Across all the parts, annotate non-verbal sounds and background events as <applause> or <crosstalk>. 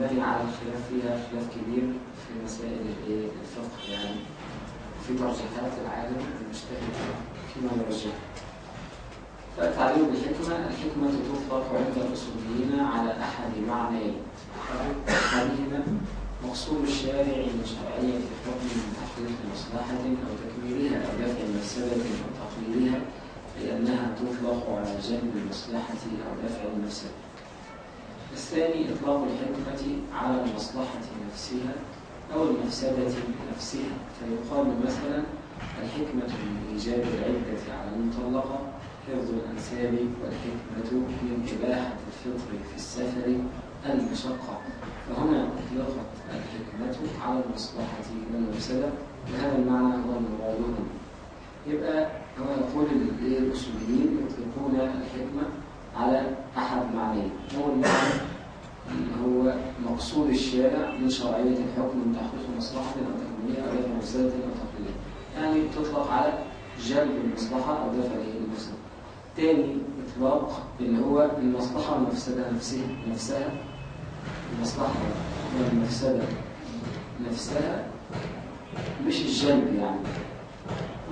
ينبني على الخلاف فيها خلاف كبير في مسائل الفقه يعني في ترجيحات العالم المجتهد فيما يرجح. فتعليم بالحكمة الحكمة تطلق عند الأصوليين على أحد معنيين أحدهما مقصود الشارع من شرعية حكم من تحقيق مصلحة أو تكميلها أو دفع مفسدة أو تقليلها لأنها تطلق على جلب المصلحة أو دفع المفسدة الثاني إطلاق الحكمة على المصلحة نفسها أو المفسدة نفسها فيقال مثلا الحكمة من إيجاب العدة على المطلقة حفظ الأنساب والحكمة من إباحة الفطر في السفر المشقة. فهنا أطلقت الحكمة على المصلحة والمفسدة وهذا المعنى هو هنا يبقى هو يقول الأصوليين يطلقون الحكمة على أحد معنيين أول معنى هو مقصود الشارع من شرعية الحكم من تحقيق مصلحة أو أو دفع مفسدة أو يعني تطلق على جلب المصلحة أو دفع المفسدة. تاني إطلاق اللي هو المصلحة والمفسدة نفسها نفسها. المصلحة والمفسدة نفسها مش الجلب يعني.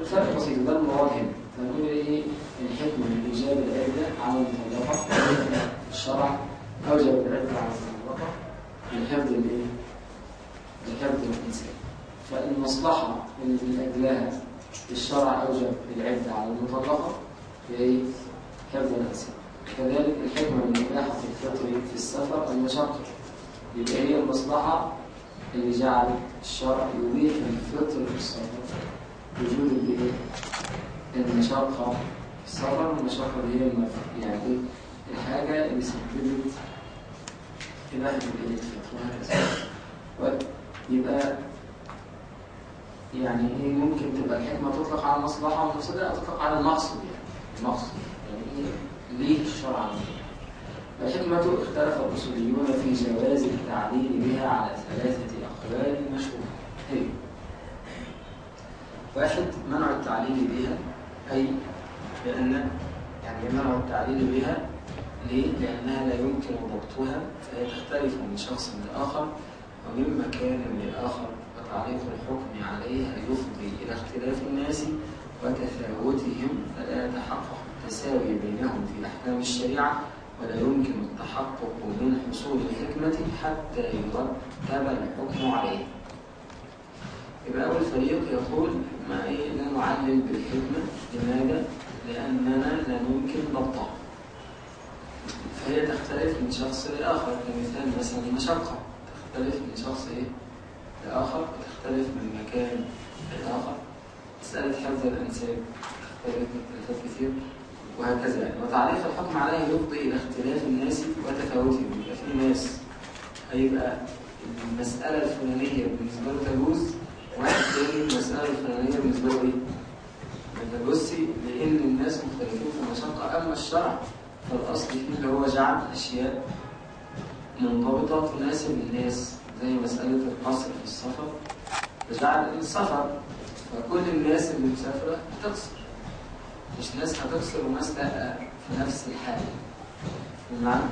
الفرق بسيط ده المراد هنا فنقول إيه الحكمة من إيجاب العدة على المطلقة الشرع أوجب العدة على المطلقة لحفظ الايه؟ لحفظ الإنسان فالمصلحة اللي من أجلها الشرع أوجب العدة على المطلقة هي؟ حفظ الإنسان كذلك الحكمة من إباحة الفطر في السفر المشقة يبقى هي المصلحة اللي جعل الشرع يبيح الفطر في السفر وجود الإيه؟ المشقة في السفر المشقة اللي هي. يعني إيه؟ الحاجة اللي سببت الايه؟ الفطر وهكذا يبقى يعني إيه ممكن تبقى الحكمة تطلق على المصلحة والمفسدة تطلق على المقصد يعني المقصد يعني إيه ليه الشرع الحكمة اختلف الأصوليون في جواز التعليل بها على ثلاثة أقوال مشهورة هي واحد منع التعليل بها أي لأن يعني منع التعليل بها ليه؟ لأنها لا يمكن ضبطها فهي تختلف من شخص لآخر ومن مكان لآخر وتعليق الحكم عليها يفضي إلى اختلاف الناس وتفاوتهم فلا يتحقق التساوي بينهم في أحكام الشريعة ولا يمكن التحقق من حصول الحكمة حتى يرتب الحكم عليه يبقى أول فريق يقول ما إيه لا نعلل بالحكمة؟ لماذا؟ لأننا لا يمكن ضبطها فهي تختلف من شخص لآخر كمثال مثلا المشقة تختلف من شخص إيه؟ لآخر وتختلف من مكان لآخر. مسألة حفظ الأنساب تختلف من اختلافات كثير وهكذا يعني. وتعليق الحكم عليها يفضي إلى اختلاف الناس وتفاوتهم يبقى في ناس هيبقى المسألة الفلانية بالنسبة له تجوز المسألة الفلانية بالنسبة إيه؟ لأن الناس مختلفين في المشقة أما الشرع فالأصل فيه اللي هو جعل أشياء منضبطة تناسب الناس زي مسألة القصر في السفر السفر فكل الناس اللي مسافرة مش ناس وناس لا في نفس بمعنى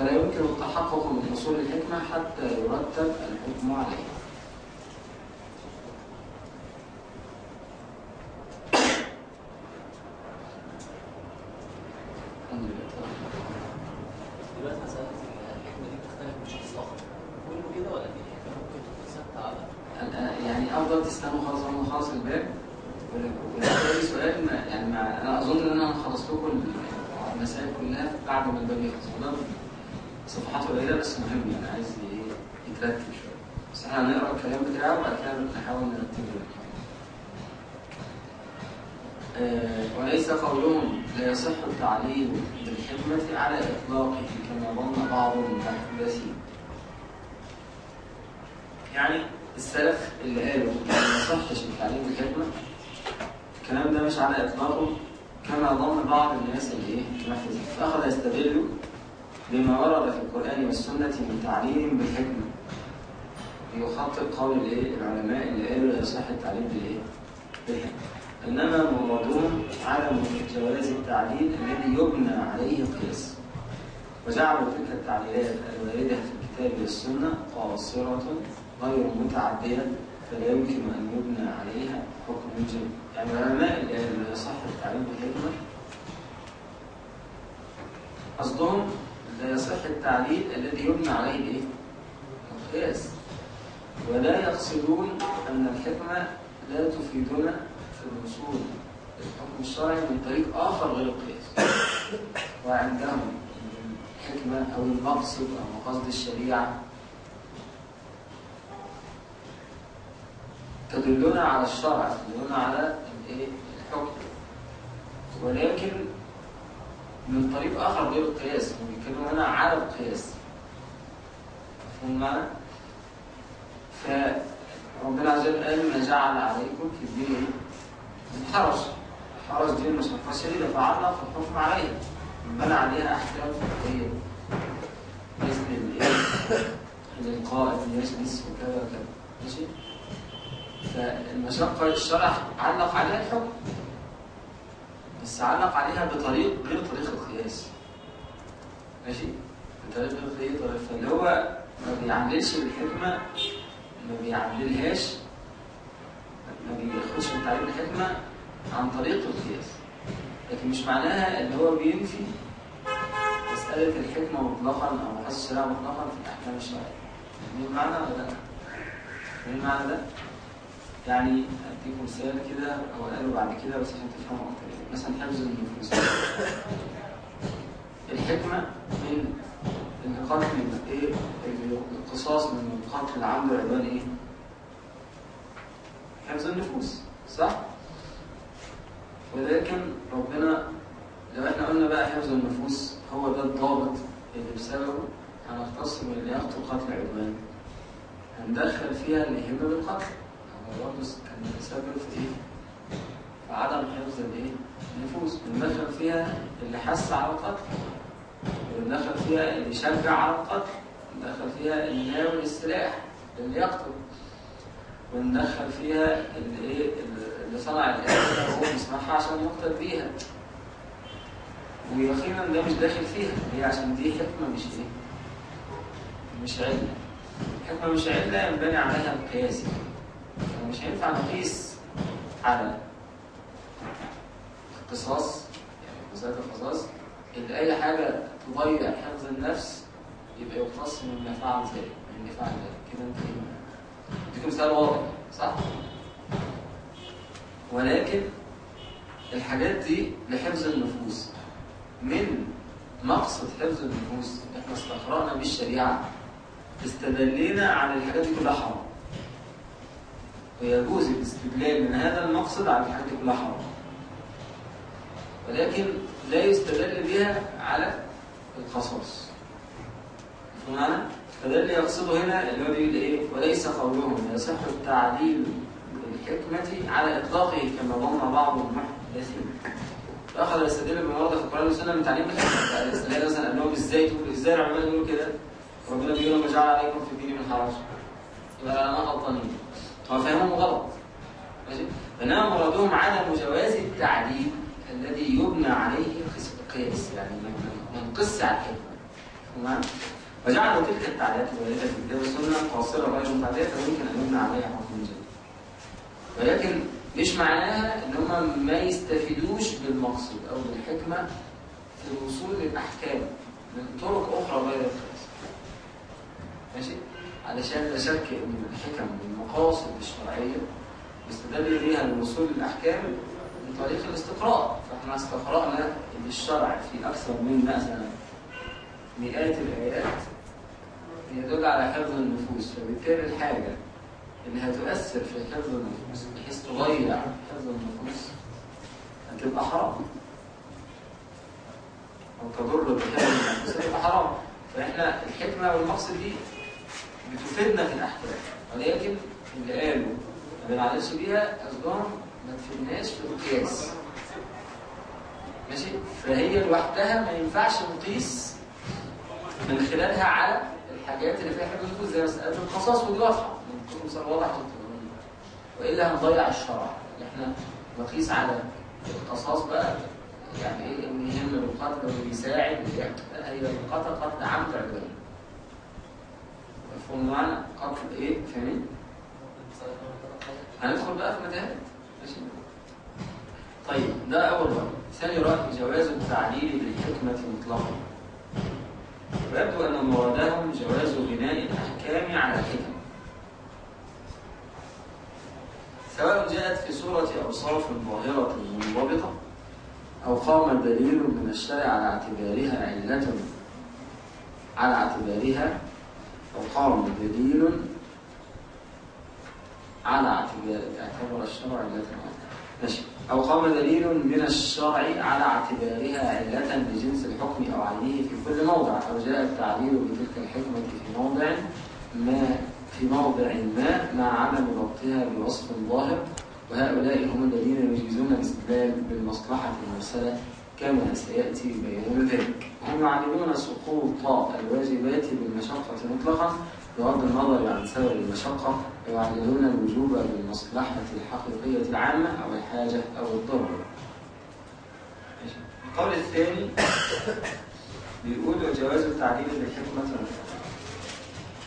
ولا يمكن التحقق من حصول الحكمة حتى يرتب الحكم عليه الحمد لله. دلوقتي مسألة الحكمة دي بتختلف من شخص كله كده ولا في حكمة ممكن تكون ثابتة على يعني أفضل تستنوا خلاص أنا خلاص الباب. وده سؤال يعني ما أنا أظن إن أنا هخلص لكم المسائل كلها بعد ما الباب يخلص صفحات قليلة بس مهم يعني عايز إيه؟ يترتب شوية. بس إحنا هنقرأ الكلام بتاعه وبعد كده نحاول نرتبه آه وليس قولهم لا يصح التعليل بالحكمة على إطلاقه كما ظن بعض المحدثين يعني السلف اللي قالوا ما يصحش التعليم بالحكمة الكلام ده مش على إطلاقه كما ظن بعض الناس اللي إيه محفوظين فأخذ يستدل بما ورد في القرآن والسنة من تعليم بالحكمة. يخطئ قول العلماء اللي قالوا لا يصح التعليم بالإيه بالحكمة. إنما مرادهم عدم جواز التعليل الذي يبنى عليه القياس. وجعلوا تلك التعليلات الواردة في الكتاب السنة قاصرة غير متعدية فلا يمكن أن يبنى عليها حكم الجن يعني العلماء اللي يصح التعليم بالحكمة قصدهم لا يصح التعليل الذي يبنى عليه الايه؟ القياس. ولا يقصدون أن الحكمة لا تفيدنا في الوصول للحكم الشرعي من طريق آخر غير القياس. وعندهم الحكمة أو المقصد أو مقصد الشريعة. تدلنا على الشرع تدلنا على الحكم. ولكن من طريق آخر غير القياس هم هنا على القياس. مفهوم؟ فربنا عز وجل قال ما جعل عليكم في الدين حرج. حرج دي المشقة الشديدة فعلق الحكم عليها بنى عليها أحكام فقهية. مثل؟ الإلقاء يجلس وكذا وكذا. ماشي؟ فالمشقة الشرع علق عليها الحكم. بس علق عليها بطريق غير طريق القياس. ماشي؟ بطريق غير طريق فاللي هو ما بيعللش الحكمة ما بيعللهاش ما بياخدش من تعليم الحكمة عن طريق القياس لكن مش معناها إن هو بينفي مسألة الحكمة مطلقا أو مقاصد الشريعة مطلقا في الأحكام الشرعية فاهمين المعنى ولا لا؟ فاهمين المعنى ده؟ يعني أديكم مثال كده أو قالوا بعد كده بس عشان تفهموا أكتر يعني. مثلا حفظ النفوس الحكمة من القتل إيه القصاص من القتل العمد والعدوان إيه؟ حفظ النفوس صح؟ ولكن ربنا لو إحنا قلنا بقى حفظ النفوس هو ده الضابط اللي بسببه هنختص من اللي يقتل قتل عدوان هندخل فيها الإهمة بالقتل هو برضه كان بيسبب في إيه؟ في عدم حفظ الايه؟ النفوس بندخل فيها اللي حث على القتل بندخل فيها اللي شجع على القتل بندخل فيها اللي ناوي السلاح اللي يقتل وندخل فيها اللي إيه اللي صنع الآلة وهو بيصنعها عشان يقتل بيها. ويقينا ده مش داخل فيها. هي عشان دي حكمة مش إيه مش علة حكمة مش علة ينبني عليها القياس يعني مش هينفع نقيس على القصاص يعني مسألة القصاص. اللي أي حاجة تضيع حفظ النفس يبقى يقتص من فعل ذلك من فعل ذلك كده أنت اديكم مثال واضح صح؟ ولكن الحاجات دي لحفظ النفوس. من مقصد حفظ النفوس؟ إحنا استقرأنا بالشريعة استدلينا على الحاجات دي كلها حرام. ويجوز الاستدلال من هذا المقصد على الحاجات دي كلها حرام. ولكن لا يستدل بها على القصاص. معنى فده اللي يقصده هنا اللي هو بيقول إيه؟ وليس قولهم يصح التعليل بالحكمة على إطلاقه كما ظن بعض المحدثين. فأخذ بما ورد في القرآن والسنة من تعليم الحكمة. الاستدلال مثلا قال لهم إزاي تقول إزاي العلماء يقولوا كده؟ ربنا بيقول ما جعل عليكم في الدين من حرج يبقى أنا غلطانين هو فهمهم غلط. ماشي؟ بينما مرادهم عدم جواز التعليل الذي يبنى عليه القياس يعني ما نقص على الحكمة. تمام؟ وجعلوا تلك التعليلات الواردة في الكتاب والسنة قاصرة غير متعدية فيمكن أن يبنى عليها حكم جديد ولكن مش معناها إن هم ما يستفيدوش بالمقصود أو بالحكمة في الوصول للأحكام من طرق أخرى غير القياس. ماشي؟ علشان لا شك إن الحكم والمقاصد الشرعية يستدل بيها للوصول للأحكام من طريق الاستقراء. فإحنا استقرأنا الشرع في أكثر من مثلا مئات الآيات يدل على حفظ النفوس فبالتالي الحاجة اللي هتؤثر في حفظ النفوس بحيث تضيع حفظ النفوس هتبقى حرام. أو تضر بحفظ النفوس هتبقى حرام. فإحنا الحكمة والمقصد دي بتفيدنا في الأحكام. ولكن اللي قالوا ما بنعلمش بيها قصدهم ما تفيدناش في القياس. ماشي؟ فهي لوحدها ما ينفعش نقيس من خلالها على الحاجات اللي فيها حفظ زي مسألة القصاص واضحة كل مثال واضح وإلا هنضيع الشرع. إحنا نقيس على القصاص بقى. يعني إيه إن يهم بالقتل واللي بيساعد لا هي القتل قتل عمد عدواني مفهوم معنى قبل إيه؟ فاهمين؟ هندخل بقى في متاهات. ماشي؟ طيب ده أول رأي. ثاني رأي جواز التعليل بالحكمه مطلقا. ويبدو ان مرادهم جواز بناء الأحكام على الحكم سواء جاءت في صورة أوصاف ظاهرة منضبطة أو قام دليل من الشرع على اعتبارها علة على اعتبارها أو قام دليل على اعتبار اعتبر الشرع علة. ماشي. أو قام دليل من الشرع على اعتبارها علة لجنس الحكم أو عينه في كل موضع أو جاء التعليل بتلك الحكمة في موضع ما في موضع ما مع عدم ربطها بوصف ظاهر. وهؤلاء هم الذين يجيزون الاستدلال بالمصلحة المرسلة كما سيأتي بيان ذلك. هم يعلمون سقوط الواجبات بالمشقة مطلقا بغض النظر عن سبب المشقة ويعللون الوجوب بالمصلحة الحقيقية العامة أو الحاجة أو ماشي. القول الثاني بيقول جواز التعليل بالحكمة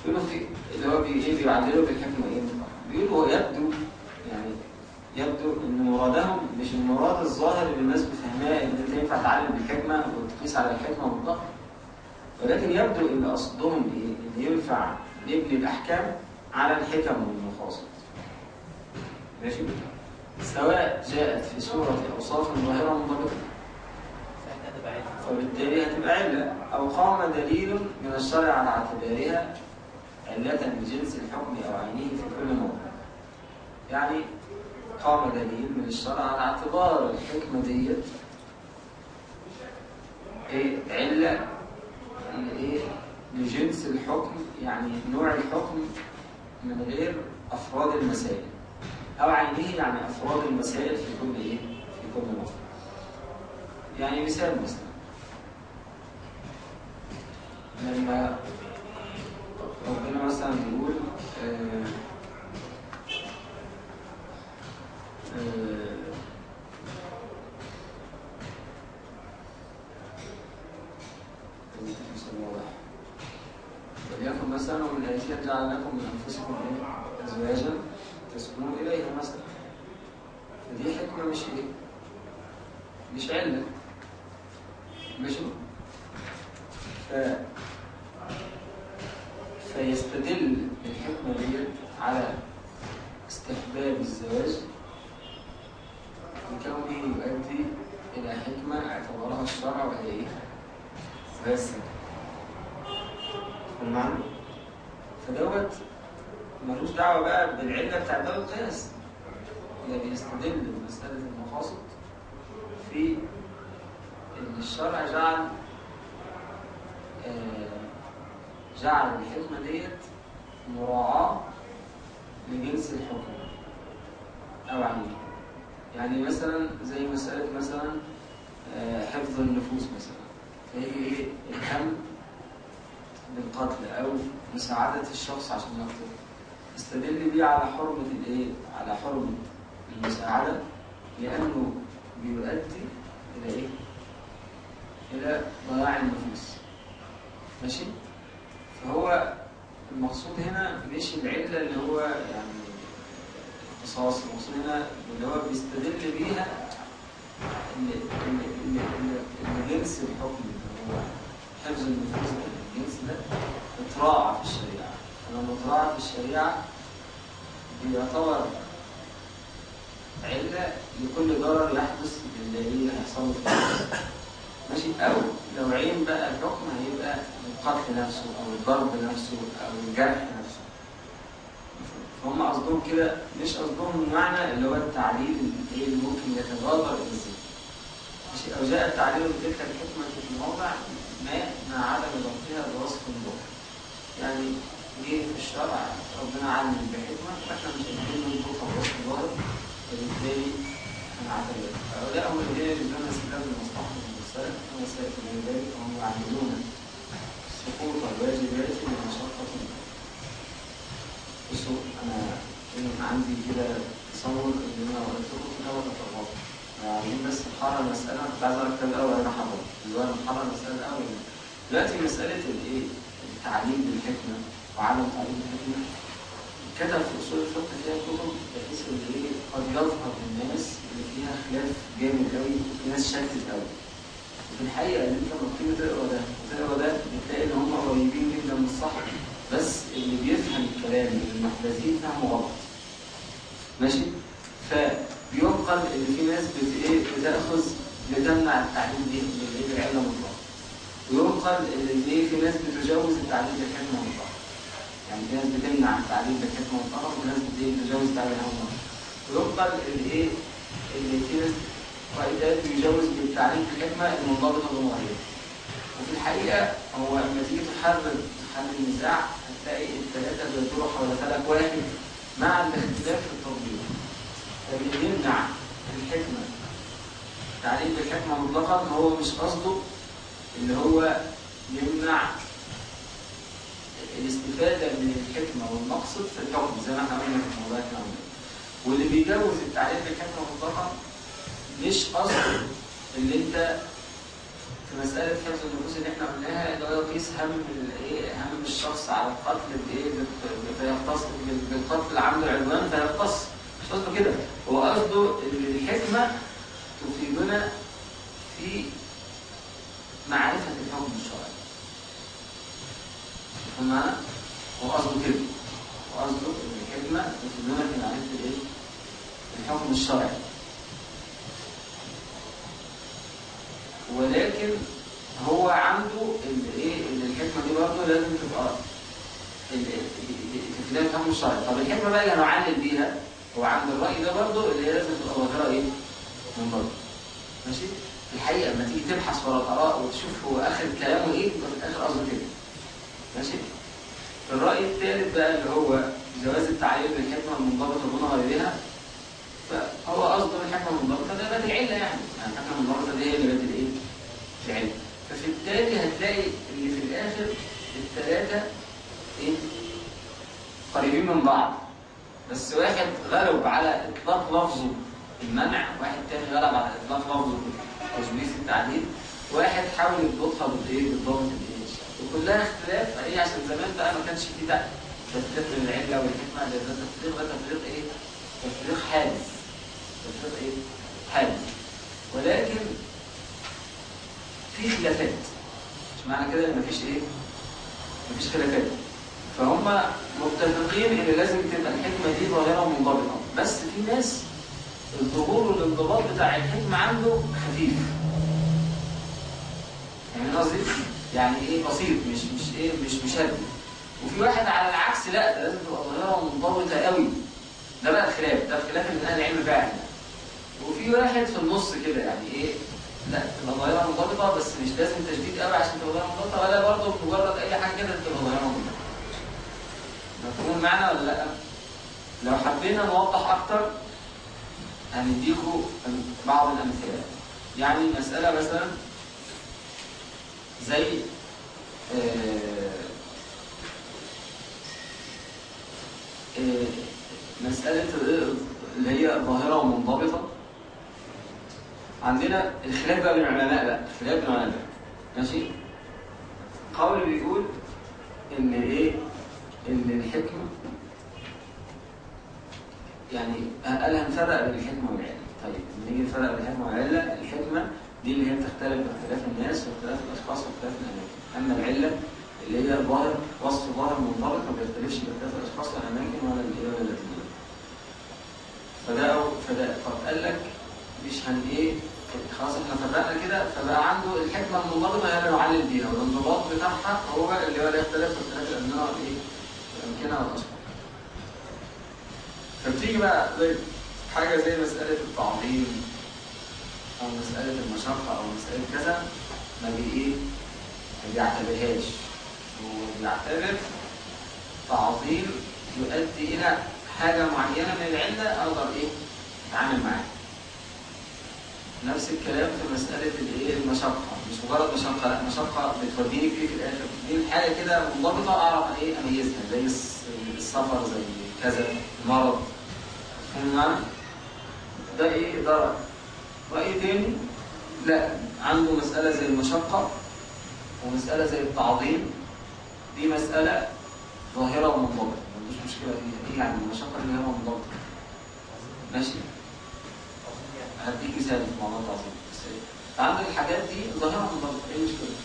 بيقولوا في اللي هو بي إيه بيعللوا بالحكمة إيه؟ بيقولوا يبدو يعني يبدو إن مرادهم مش المراد الظاهر اللي الناس بتفهمها إن أنت ينفع تعلل بالحكمة وتقيس على الحكمة مطلقا. ولكن يبدو إن قصدهم إيه؟ إن ينفع نبني الأحكام على الحكم والمقاصد ماشي؟ سواء جاءت في صورة أوصاف ظاهرة. منضبطة فبالتالي هتبقى علة. أو قام دليل من الشرع على اعتبارها علة لجنس الحكم أو عينه في كل موضع. يعني قام دليل من الشرع على اعتبار الحكمة ديت إيه؟ علة. لإيه لجنس الحكم يعني نوع الحكم من غير أفراد المسائل أو عينه يعني أفراد المسائل في كل إيه؟ في كل موضع يعني مثال مثلا. لما ربنا مثلا بيقول آه، آه، خليك في مثال واضح. وليكن مثلا ومن الآيات جعل لكم من أنفسكم؟ أزواجا تسكنوا إليها مثلا فدي حكمة مش إيه؟ مش علة ماشي؟ ف... فيستدل الحكمة ديت على استحباب الزواج لكونه يؤدي إلى حكمة اعتبرها الشرع وهي إيه؟ وهي السنة المعنى فدوت ملوش دعوة بقى بالعلة بتاعت ده القياس يعني بيستدل بمسألة المقاصد في إن الشرع جعل آه، جعل الحكمة ديت مراعاة لجنس الحكم أو عمله يعني مثلا زي مسألة مثلا آه، حفظ النفوس مثلا فهي إيه الهم بالقتل أو مساعدة الشخص عشان يقتل استدل بيه على حرمة الإيه؟ على حرمة المساعدة لأنه بيؤدي إلى إيه؟ إلى ضياع النفوس ماشي؟ فهو المقصود هنا مش العلة اللي هو يعني قصاص المقصود هنا اللي هو بيستدل بيها إن إن إن إن إن جنس الحكم اللي هو حفظ النفوس ده الجنس ده اتراعى في الشريعة فلما اتراعى في الشريعة بيعتبر علة لكل ضرر يحدث للي هيحصل في النفس. ماشي أو لو عين بقى الحكم هيبقى القتل نفسه أو الضرب نفسه أو الجرح نفسه فهم قصدهم كده مش قصدهم المعنى اللي هو التعليل اللي اللي ممكن يتبادر إلى الذهن ماشي التعليل بتلك الحكمة في موضع ما مع عدم ضبطها بوصف ظاهر يعني جه في الشرع ربنا علم بحكمة فاحنا مش قادرين ننطقها بوصف ظاهر فبالتالي هنعتبر هؤلاء هم الذين يريدون استخدام المصلحة المرسلة كما سيأتي من ذلك وهم يعلمون سقوط الواجبات من مشقة. بصوا أنا عندي كده تصور إن أنا قلت لكم كده وتطورت عايزين بس نحرر المسألة كنت عايز الكلام الأول أنا حرر دلوقتي نحرر المسألة الأول. دلوقتي مسألة الإيه؟ التعليم بالحكمة وعدم تعريف الحكمة كتب في أصول الفقه فيها كتب بحيث إن إيه؟ قد يظهر للناس إن فيها خلاف جامد قوي وفي ناس شتت قوي وفي الحقيقة إن أنت لما بتيجي تقرأ ده وتقرا ده بتلاقي إن هم قريبين جدا من الصح بس اللي بيفهم الكلام من المحدثين فهمه غلط. ماشي؟ فبينقل إن في ناس إيه بتأخذ بتمنع التعليم دي من بالعله مطلقه وينقل إن إيه في ناس بتجاوز التعليم بالحكمة مطلقه يعني في ناس بتمنع التعليم بالحكمة مطلقه وفي ناس إيه بتجاوز التعليم مطلقه وينقل إن إيه إن في ناس قائدات بيجاوز بالتعليم بالحكمة المنضبطه بالمغيره وفي الحقيقة هو لما تيجي تحرر حل النزاع هتلاقي الثلاثه بيدوروا حول فلك واحد مع الاختلاف في التطبيق. فاللي يمنع الحكمة. تعريف الحكمة مطلقا هو مش قصده اللي هو يمنع الاستفادة من الحكمة والمقصد في الحكم زي ما إحنا قلنا في موضوع الكلام واللي بيجوز التعريف بالحكمة مطلقا مش قصده اللي انت في مسألة حفظ النفوس اللي إحنا قلناها اللي هو يقيس هم الايه هم الشخص على القتل بايه فيختص بالقتل عمد العدوان فيختص قصده كده؟ هو قصده إن الحكمة تفيدنا في معرفة الحكم الشرعي. تفهم معنا؟ هو قصده كده. هو قصده إن الحكمة تفيدنا في معرفة الايه؟ الحكم الشرعي. ولكن هو عنده الايه إن الحكمة دي برضه لازم تبقى تفيدها الفهم الشرعي. طب الحكمة بقى اللي هنعلل بيها هو عند الرأي ده برضه اللي هي لازم تبقى ظاهره إيه؟ من بره ماشي؟ في الحقيقة لما تيجي تبحث ورا الآراء وتشوف هو آخر كلامه إيه يبقى في الآخر قصده كده ماشي؟ الرأي الثالث بقى اللي هو جواز التعليل بالحكمة المنضبطة دون غيرها فهو قصده الحكمه المنضبطة ده بقت العله يعني الحكمة المنضبطة دي هي اللي بقت الايه؟ العله ففي التالي هتلاقي إن في الآخر الثلاثه إيه؟ قريبين من بعض بس واحد غلب على إطلاق لفظه المنع واحد تاني غلب على إطلاق لفظه تجويز التعديل واحد حاول يضبطها بالإيه؟ بالضبط الايه؟ وكلها اختلاف إيه عشان زمان بقى ما كانش فيه ده تفريق للعله والحكمة ده تفريق ده تفريق إيه؟ تفريق حادث تفريق إيه؟ حادث ولكن في خلافات مش معنى كده إن مفيش إيه؟ مفيش خلافات فهم متفقين إن لازم تبقى الحكمة دي ظاهرة منضبطه بس في ناس الظهور والانضباط بتاع الحكمة عنده خفيف. يعني قصدي؟ يعني إيه بسيط مش مش إيه مش مشدد وفي واحد على العكس لأ ده لازم تبقى ظاهرة منضبطه قوي. ده بقى الخلاف ده الخلاف اللي أهل العلم فعلا وفي واحد في النص كده يعني إيه لأ تبقى ظاهرة منضبطه بس مش لازم تشديد قوي عشان تبقى ظاهرة منضبطه ولا برضه مجرد أي حاجة كده تبقى ظاهرة منضبطه مفهوم المعنى ولا لا؟ لو حبينا نوضح أكتر هنديكوا بعض الأمثلة. يعني مسألة مثلا زي آه آه مسألة اللي هي ظاهره ومنضبطة. عندنا الخلاف بقى بين العلماء بقى الخلاف بين العلماء. ماشي؟ قول بيقول إن إيه؟ ان الحكمة. يعني قال هنفرق بين الحكمة والعلة. طيب نيجي نفرق بين الحكمة والعلة الحكمة دي اللي هي بتختلف باختلاف الناس واختلاف الأشخاص واختلاف الأماكن. أما العلة اللي هي ظاهر وصف ظاهر منضبط ما بيختلفش باختلاف الأشخاص والاماكن ولا الايه ولا الاثنين فده فده. طب قال لك مش هن إيه؟ خلاص إحنا فرقنا كده فبقى عنده الحكمة المنضبطه هي اللي نعلل بيها والانضباط بتاعها هو اللي هو الاختلاف باختلاف الأنواع والايه والاشخاص فبتيجي بقى زي حاجة زي مسألة التعظيم أو مسألة المشقة أو مسألة كذا ما بي إيه؟ ما بيعتبرهاش. هو بيعتبر تعظيم يؤدي إلى حاجة معينة من العلة أقدر إيه؟ أتعامل معاها. نفس الكلام في مسألة الإيه؟ المشقة. مش مجرد مشقة لأ مشقة بتوديني فيه في الآخر دي حاجة كده منضبطة أعرف إيه أميزها زي السفر زي كذا المرض. فاهم؟ ده إيه؟ ده رأي تاني؟ لأ عنده مسألة زي المشقة ومسألة زي التعظيم. دي مسألة ظاهرة المشكلة فيها. إيه يعني المشقة اللي هي منضبطة؟ ماشي؟ هديك مثال في موضوع التعظيم. بس إيه؟ فعندك الحاجات دي ظاهرة منضبطه إيه المشكلة؟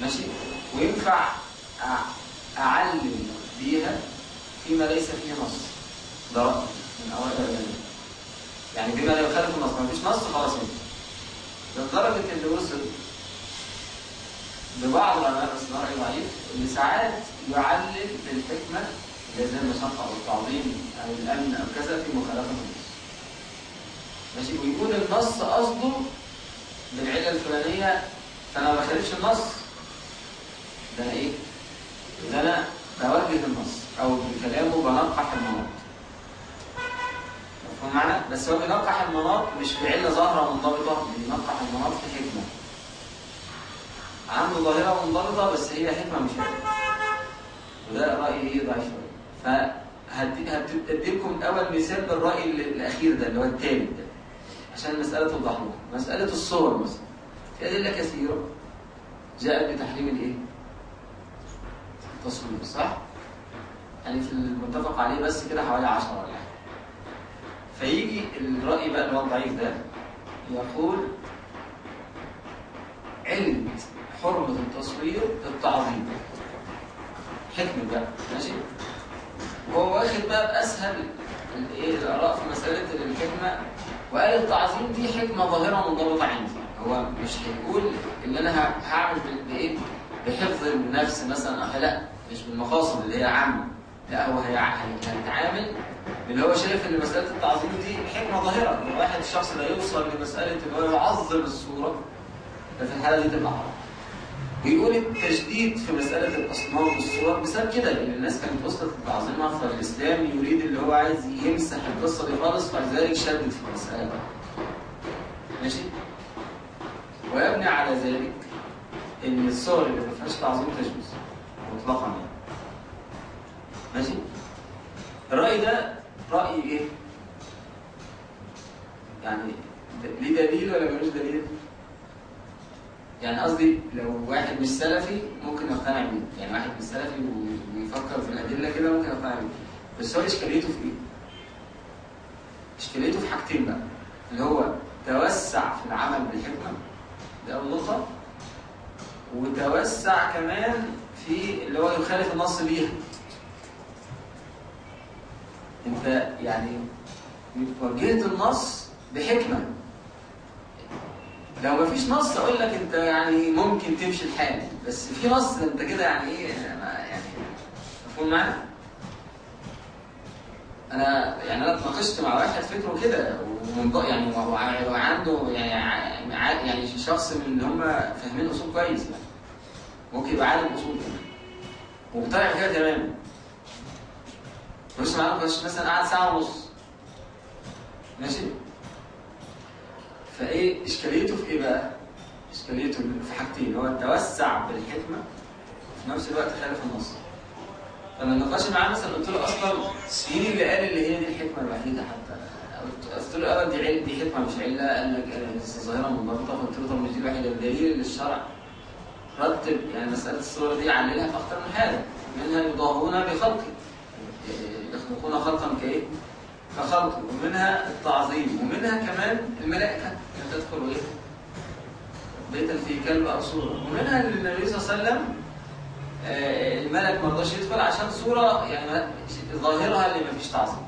ماشي. وينفع أع- أعلم بيها فيما ليس فيه نص. ده رأي من أوائل العلماء يعني بما لا يخالف النص. ما فيش نص خلاص انت لدرجة اللي وصل لبعض العلماء ده رأي ضعيف إن ساعات يعلل بالحكمة اللي زي المشقة أو التعظيم أو الأمن أو كذا في مخالفة. النص ماشي ويكون النص قصده بالعلة الفلانية فأنا ما بخالفش النص. ده أنا إيه؟ ده أنا بوجه النص أو بكلامه بنقح المناط. مفهوم معنى؟ بس هو بينقح المناط مش بعلة ظاهرة منضبطة بينقح المناط في حكمة. عنده ظاهرة منضبطة بس هي حكمة مش علم. وده رأي إيه؟ ضعيف شوية. فهديلكم أول مثال بالرأي ال- الأخير ده اللي هو الثالث ده. عشان توضح لكم مسألة الصور مثلا. في ادله كثيره جاءت بتحريم الإيه؟ التصوير صح؟ يعني في المتفق عليه بس كده حوالي 10 ولا حاجة. فيجي الرأي بقى اللي هو الضعيف ده يقول علة حرمة التصوير التعظيم. حكمة بقى ماشي؟ وهو واخد بقى بأسهل الآراء في مسألة الحكمة. وقال التعظيم دي حكمة ظاهرة منضبطة عندي. هو مش هيقول إن أنا هعمل بإيه؟ بحفظ النفس مثلا لأ مش بالمقاصد اللي هي عامة. لأ هو هي- هي- هيتعامل اللي هو شايف إن مسألة التعظيم دي حكمة ظاهرة. ان واحد الشخص لا يوصل لمسألة إن هو يعظم الصورة ففي الحالة دي تبقى حرام. بيقول التشديد في مسألة الاصنام والصور بسبب كده لأن الناس كانت وصلت لتعظيمها فالإسلام يريد اللي هو عايز يمسح القصة دي خالص فلذلك شدد في المسألة ماشي ويبني على ذلك إن الصور اللي ما فيهاش تعظيم تجوز مطلقا يعني ماشي الرأي ده رأي إيه؟ يعني ليه دليل ولا ملوش دليل؟ يعني قصدي لو واحد مش سلفي ممكن يقتنع بيه، يعني واحد مش سلفي ويفكر في الأدلة كده ممكن يقتنع بيه. بس هو إشكاليته في إيه؟ إشكاليته في حاجتين بقى، اللي هو توسع في العمل بالحكمة ده أول نقطة. وتوسع كمان في اللي هو يخالف النص بيها. أنت يعني وجهت النص بحكمة. لو مفيش نص أقول لك أنت يعني ممكن تمشي الحال بس في نص أنت كده يعني إيه يعني مفهوم معانا؟ أنا يعني أنا اتناقشت مع واحد فكره كده ومن يعني وع- وعنده يعني يعني شخص من اللي هم فاهمين أصول كويس يعني ممكن يبقى عالم أصول كمان ومقتنع كده تماما. مش معانا مثلا قعد ساعة ونص. ماشي؟ فإيه؟ إشكاليته في إيه بقى؟ إشكاليته في حاجتين هو توسع بالحكمة وفي نفس الوقت خالف النص. فلما نقاش معاه مثلا قلت له أصلا مين اللي قال اللي هي دي الحكمة الوحيدة حتى. قلت له أه دي دي حكمة مش عله قال لك ظاهرة منضبطة. فقلت له طب مش دي الوحيدة الدليل للشرع؟ رتب يعني مسألة الصور دي عللها في أكثر من حاجة منها يضاهون بخلقه. يخلقون خلقا كإيه؟ كخلقه ومنها التعظيم ومنها كمان الملائكة اللي تدخل إيه؟ بيتا في كلب أو صورة ومنها النبي صلى الله عليه وسلم آه، الملك ما رضاش يدخل عشان صورة يعني ظاهرها اللي ما فيش تعظيم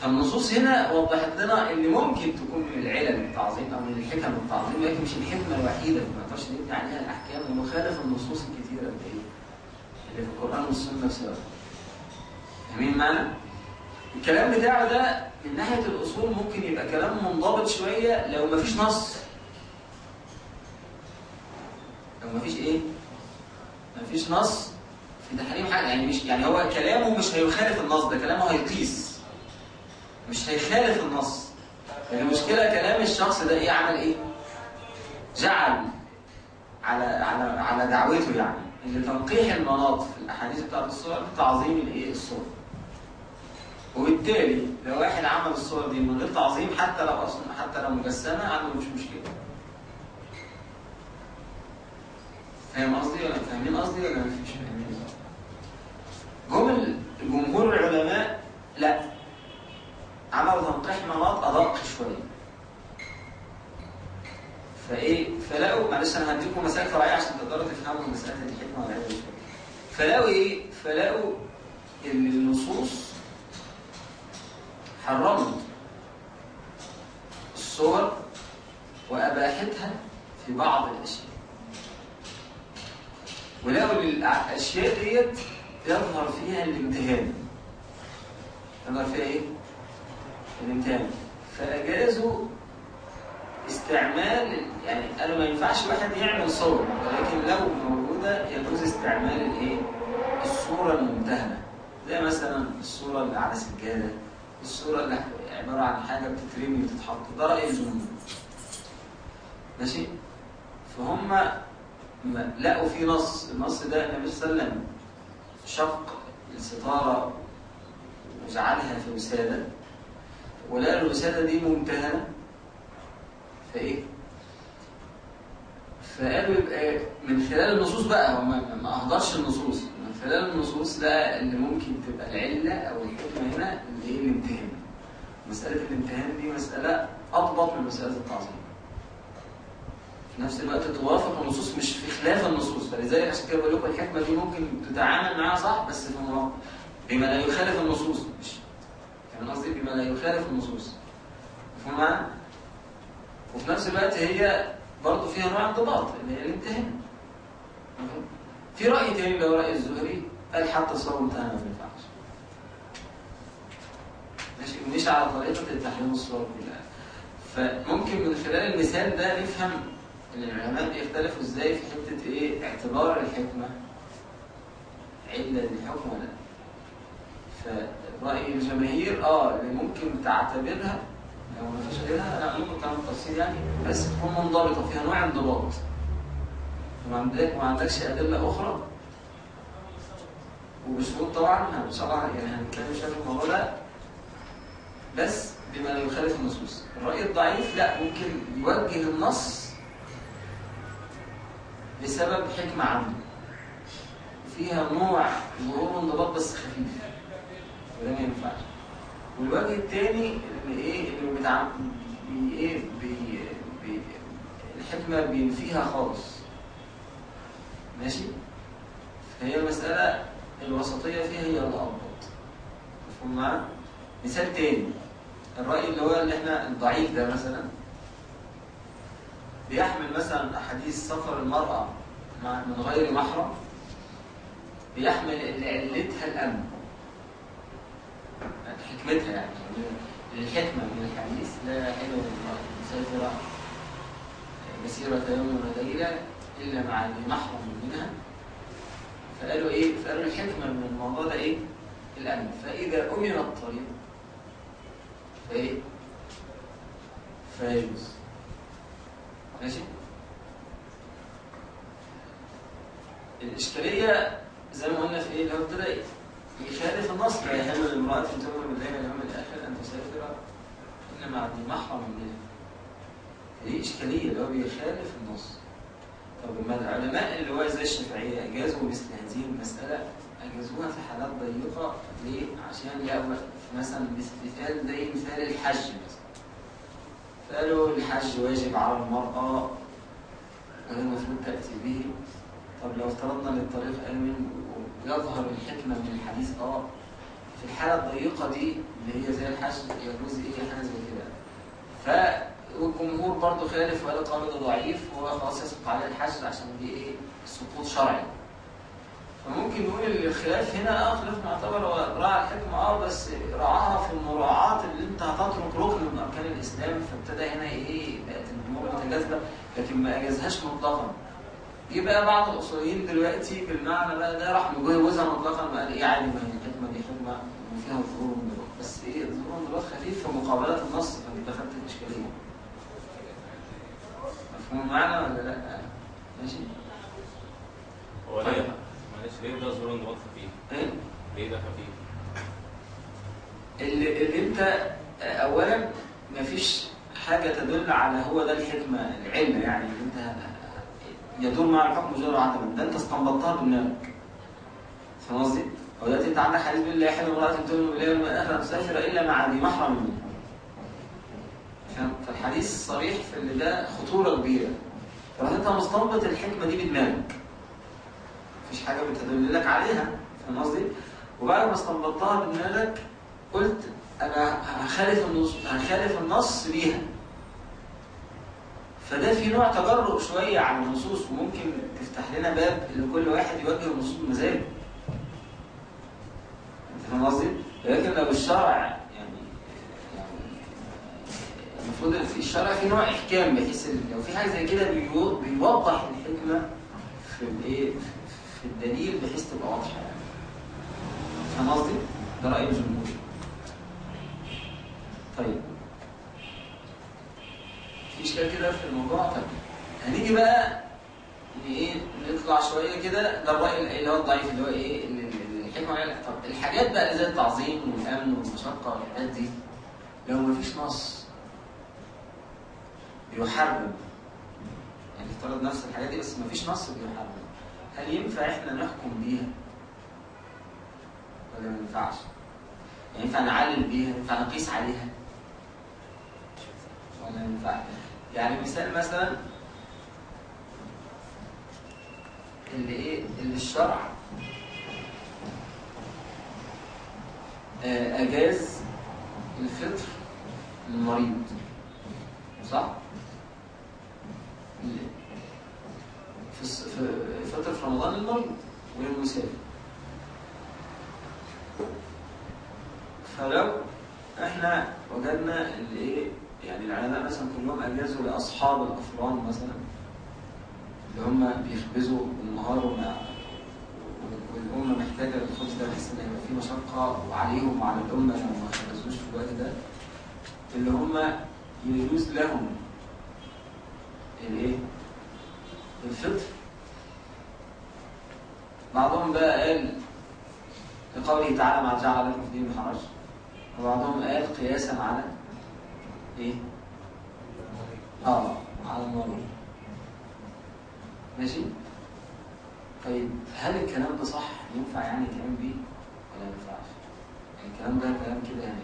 فالنصوص هنا وضحت لنا إن ممكن تكون من العلل التعظيم أو من الحكم التعظيم لكن مش الحكمة الوحيدة اللي ما نقدرش نبني عليها الأحكام المخالفة النصوص الكثيره اللي في القرآن والسنة سوا فاهمين معنى؟ الكلام بتاعه ده من ناحية الأصول ممكن يبقى كلام منضبط شوية لو ما فيش نص لو ما فيش إيه؟ ما فيش نص في تحريم حاجة يعني مش يعني هو كلامه مش هيخالف النص ده كلامه هيقيس مش هيخالف النص المشكلة كلام الشخص ده إيه عمل إيه؟ جعل على على على دعوته يعني إن تنقيح المناط في الأحاديث بتاعت الصور تعظيم الإيه؟ الصور وبالتالي لو واحد عمل الصور دي من غير تعظيم حتى لو أصلا حتى لو مجسمة عنده مش مشكلة. فاهم قصدي ولا فاهمين قصدي ولا مش فاهمين جمل جمهور العلماء لا. عملوا تنقيح نمط أدق شوية. فإيه؟ فلقوا معلش أنا هديكم مسائل فرعية عشان تقدروا تفهموا المساله دي حكمة ولا فلقوا إيه؟ فلقوا إن النصوص حرمت الصور وأباحتها في بعض الأشياء. ولقوا ان الاشياء ديت يظهر فيها الامتهان. يظهر فيها إيه؟ الامتهان. فاجازوا استعمال يعني قالوا ما ينفعش واحد يعمل صور ولكن لو موجودة يجوز استعمال الإيه؟ الصورة الممتهنة. زي مثلا الصورة اللي على سجادة. الصورة اللي عبارة عن حاجة بتترمي وتتحط. ده رأي الجمهور. ماشي؟ فهم لقوا في نص. النص ده النبي صلى الله عليه وسلم شق الستارة وجعلها في وسادة. ولقوا الوسادة دي ممتهنه فإيه؟ فقالوا يبقى من خلال النصوص بقى. هو ما أهدرش النصوص. خلال النصوص لقى اللي ممكن تبقى العلة أو الحكمة هنا اللي هي الامتهان مسألة الامتهان دي مسألة أضبط من مسألة التعظيم. في نفس الوقت توافق النصوص مش في خلاف النصوص. فلذلك عشان كده بقول لكم الحكمة دي ممكن تتعامل معاها صح بس في مواقف بما لا يخالف النصوص. مش. كان قصدي؟ بما لا يخالف النصوص. مفهوم معايا؟ وفي نفس الوقت هي برضه فيها نوع انضباط اللي هي الامتهان مفهوم؟ في رأي تاني اللي هو رأي الزهري قال حتى الصور ممتهنة ما ينفعش. ماشي؟ مش على طريقة تحريم الصور كلها فممكن من خلال المثال ده نفهم إن العلماء بيختلفوا إزاي في حتة إيه؟ اعتبار الحكمة علة للحكم ولا لأ. فرأي الجماهير آه اللي ممكن تعتبرها لو ما فيش غيرها لا ممكن تعمل تفصيل يعني بس تكون منضبطة فيها نوع انضباط. وما عندك ما عندكش أدلة أخرى؟ وبشروط طبعا ان شاء الله يعني هنتكلم شوية في الموضوع ده. بس بما لا يخالف النصوص. الرأي الضعيف لا ممكن يوجه النص بسبب حكمة عنده فيها نوع ظهور انضباط بس خفيف. وده ما ينفعش. والوجه الثاني اللي إيه اللي بتاع بي إيه بي بي الحكمة بينفيها خالص. ماشي؟ فهي المسألة الوسطية فيها هي الأضبط مفهوم معايا؟ مثال تاني. الرأي اللي هو اللي إحنا الضعيف ده مثلا. بيحمل مثلا أحاديث سفر المرأة من غير محرم. بيحمل اللي علتها الأمن. حكمتها يعني. الحكمة من الحديث. لا حلو للمرأة مسافرة مسيرة يوم وليلة. إلا مع ذي محرم منها فقالوا إيه؟ فقالوا الحكمة من الموضوع ده إيه؟ الأمن فإذا أمن الطريق فإيه؟ فيجوز ماشي؟ الإشكالية زي ما قلنا في إيه؟ اللي هو ابتدى يخالف النص لا يحل لامرأة تؤمن بالله واليوم الآخر أن تسافر إلا مع ذي محرم منها دي إشكالية اللي هو بيخالف النص طب ما العلماء اللي هو زي الشافعية؟ أجازوا مثل هذه المسألة أجازوها في حالات ضيقة ليه؟ عشان لقوا مثلا مثال زي مثال الحج مثلا. فقالوا الحج واجب على المرأة وهي المفروض تأتي به. طب لو افترضنا إن الطريق آمن ويظهر الحكمة من الحديث آه في الحالة الضيقة دي اللي هي زي الحج يجوز إيه؟ حاجة زي كده. والجمهور برضه خالف وقال القول ده ضعيف وهو خلاص يسقط عليه الحج عشان دي إيه؟ سقوط شرعي. فممكن نقول الخلاف هنا آه خلاف معتبر هو راعى الحكمة آه بس راعاها في المراعاة اللي أنت هتترك ركن من أركان الإسلام فابتدى هنا إيه؟ بقت الأمور متجاذبة لكن ما أجازهاش مطلقا. جه بقى بعض الأصوليين دلوقتي بالمعنى بقى ده راح مجوزها مطلقا وقال إيه؟ عادي ما هي الحكمه دي حكمة وفيها ظهور انضباط بس إيه؟ ظهور انضباط خفيف في مقابله النص. مفهوم معنا ولا لا؟ ماشي؟ هو طيب. ليه معلش ليه ده ظهور انضباط خفيف؟ إيه؟ ليه ده خفيف؟ اللي, اللي انت اولا مفيش حاجة تدل على هو ده الحكمة العلم يعني اللي انت يدور مع الحكم جرى عدما ده انت استنبطتها بدماغك فاهم قصدي؟ هو دلوقتي انت عندك حديث بيقول لا يحل امرأة تؤمن بالله الآخر أن تسافر إلا مع ذي محرم فاهم؟ فالحديث صريح في اللي ده خطورة كبيرة. فرحت أنت مستنبط الحكمة دي بدماغك. مفيش حاجة بتدل لك عليها. فاهم قصدي؟ وبعد ما استنبطتها بدماغك قلت أنا هخالف النص هخالف النص بيها. فده في نوع تجرؤ شوية على النصوص وممكن تفتح لنا باب إن كل واحد يوجه النصوص بمزاجه. أنت فاهم قصدي؟ لكن لو الشرع المفروض في الشرع في نوع إحكام بحيث لو في حاجة زي كده بيو- بيوضح الحكمة في الإيه؟ في الدليل بحيث تبقى واضحة يعني. فاهم قصدي؟ ده رأي الجمهور. طيب. في إشكال كده في الموضوع؟ طيب. هنيجي بقى ان إيه نطلع شوية كده. ده الرأي اللي هو الضعيف اللي هو إيه ان إن الحكمة على طب الحاجات بقى اللي زي التعظيم والأمن والمشقة والحاجات دي لو مفيش نص بيحرم يعني افترض نفس الحاجات دي بس مفيش نص بيحرم هل ينفع إحنا نحكم بيها؟ ولا ما ينفعش؟ يعني ينفع نعلل بيها؟ ينفع نقيس عليها؟ ولا ينفع يعني مثال مثلا اللي إيه اللي الشرع آه، أجاز الفطر للمريض. صح؟ في في رمضان للمريض وللمسافر فلو إحنا وجدنا اللي إيه يعني العلماء مثلا كلهم أجازوا لأصحاب الافران مثلا اللي هم بيخبزوا بالنهار وما والأمة محتاجة للخبز ده بحيث إن يبقى فيه مشقة وعليهم وعلى الأمة لو ما خبزوش في الوقت ده. اللي هم يجوز لهم الايه؟ الفطر بعضهم بقى قال لقوله تعالى ما جعل لكم في من حرج وبعضهم قال قياسا على إيه؟ آه على المرض ماشي؟ طيب هل الكلام ده صح؟ ينفع يعني يتعمل بيه ولا ما ينفعش؟ يعني الكلام ده كلام كده يعني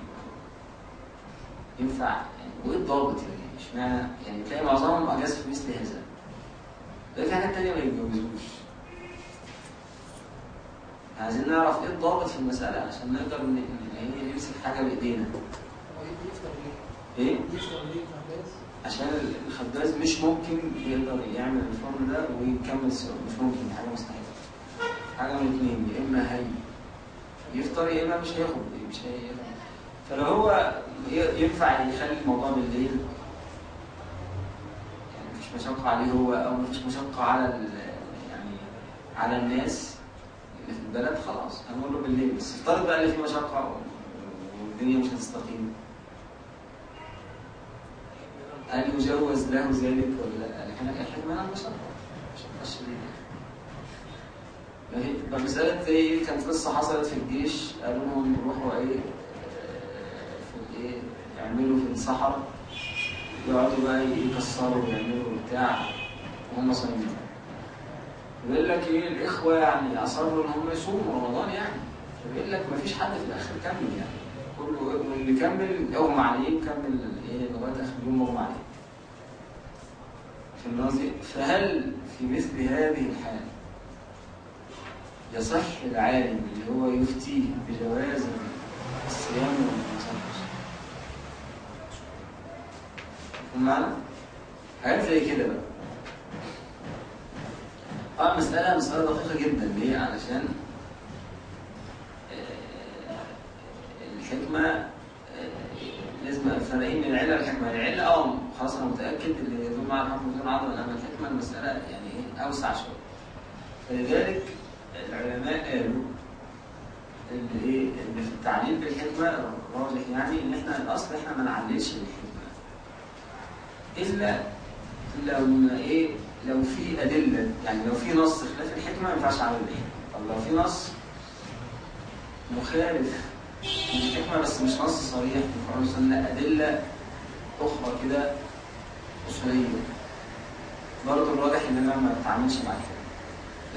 ينفع يعني وإيه الضابط يعني؟ اشمعنى يعني تلاقي معظمهم اجاز في مثل هذا. ده في حاجات تانية ما يتجوزوش. عايزين نعرف إيه الضابط في المسألة عشان نقدر ان هي نمسك حاجة بإيدينا. إيه؟ عشان الخباز مش ممكن يقدر يعمل الفرن ده ويكمل سوا مش ممكن دي حاجة مستحيلة حاجة من الاثنين يا إما هي يفطر يا إما مش هياخد مش هياخد فلو هو ينفع يخلي الموضوع بالليل يعني مشقة عليه هو أو مفيش مشقة على يعني على الناس اللي في البلد خلاص. هنقول له بالليل بس افترض بقى اللي فيه مشقة والدنيا مش هتستقيم. هل يجوز له ذلك ولا لا؟ الحكمة أنا مش مش ماشي طب مسألة زي كانت قصة حصلت في الجيش قالوا لهم روحوا إيه؟ آه، في إيه يعملوا في الصحراء. يقعدوا بقى يكسروا ويعملوا بتاع وهم صايمين. بيقول لك إيه الإخوة يعني أصروا إن هم يصوموا رمضان يعني. فبيقول لك مفيش حد في الآخر كمل يعني. كله واللي كمل اغمى عليه كمل إيه لغاية آخر يوم اغمى عليه. في فهل في مثل هذه الحال يصح العالم اللي هو يفتي بجواز الصيام ولا ما يصحش؟ مفهوم معنا؟ حاجات زي كده بقى. آه مسألة مسألة دقيقة جدا ليه؟ علشان آه، الحكمة آه، لازم فرقين من العلة والحكمة، العلة آه خلاص أنا متأكد اللي يدل على الحكم بدون عضل أما الحكمة المسألة يعني إيه أوسع شوية. فلذلك العلماء قالوا إن إيه إن في التعليل بالحكمة الراجح يعني إن إحنا الأصل إحنا ما نعللش بالحكمة. إلا لو إيه لو في أدلة. يعني لو في نص خلاف الحكمة ما ينفعش أعمل بالحكمة. طب لو في نص مخالف للحكمة بس مش نص صريح في القرآن والسنة أدلة أخرى كده أصولية. برضه الواضح إن أنا ما بتعاملش مع الحكمة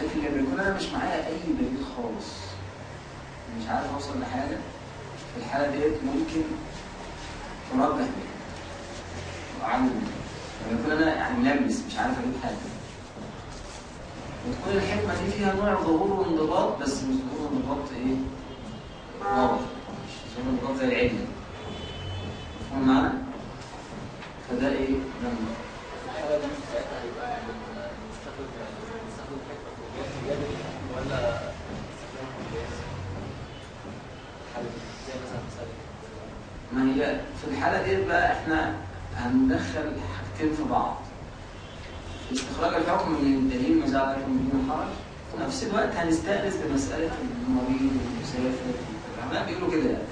لكن لما يكون أنا مش معايا أي دليل خالص مش عارف أوصل لحاجة في الحالة ديت ممكن ترجح بيها. بيها لما يكون أنا يعني ملمس مش عارف أجيب حاجة وتكون الحكمة دي فيها نوع ظهور وانضباط بس مش ظهور وانضباط إيه؟ واضح مش ظهور وانضباط زي العلم مفهوم معانا؟ فده إيه؟ ده الحالة دي القياس الجدلي ولا ما هي في الحالة دي بقى إحنا هندخل حاجتين في بعض. استخراج الحكم من الدليل ما جعل من الحرج في نفس الوقت هنستأنس بمسألة المريض والمسافر. العلماء بيقولوا كده يعني.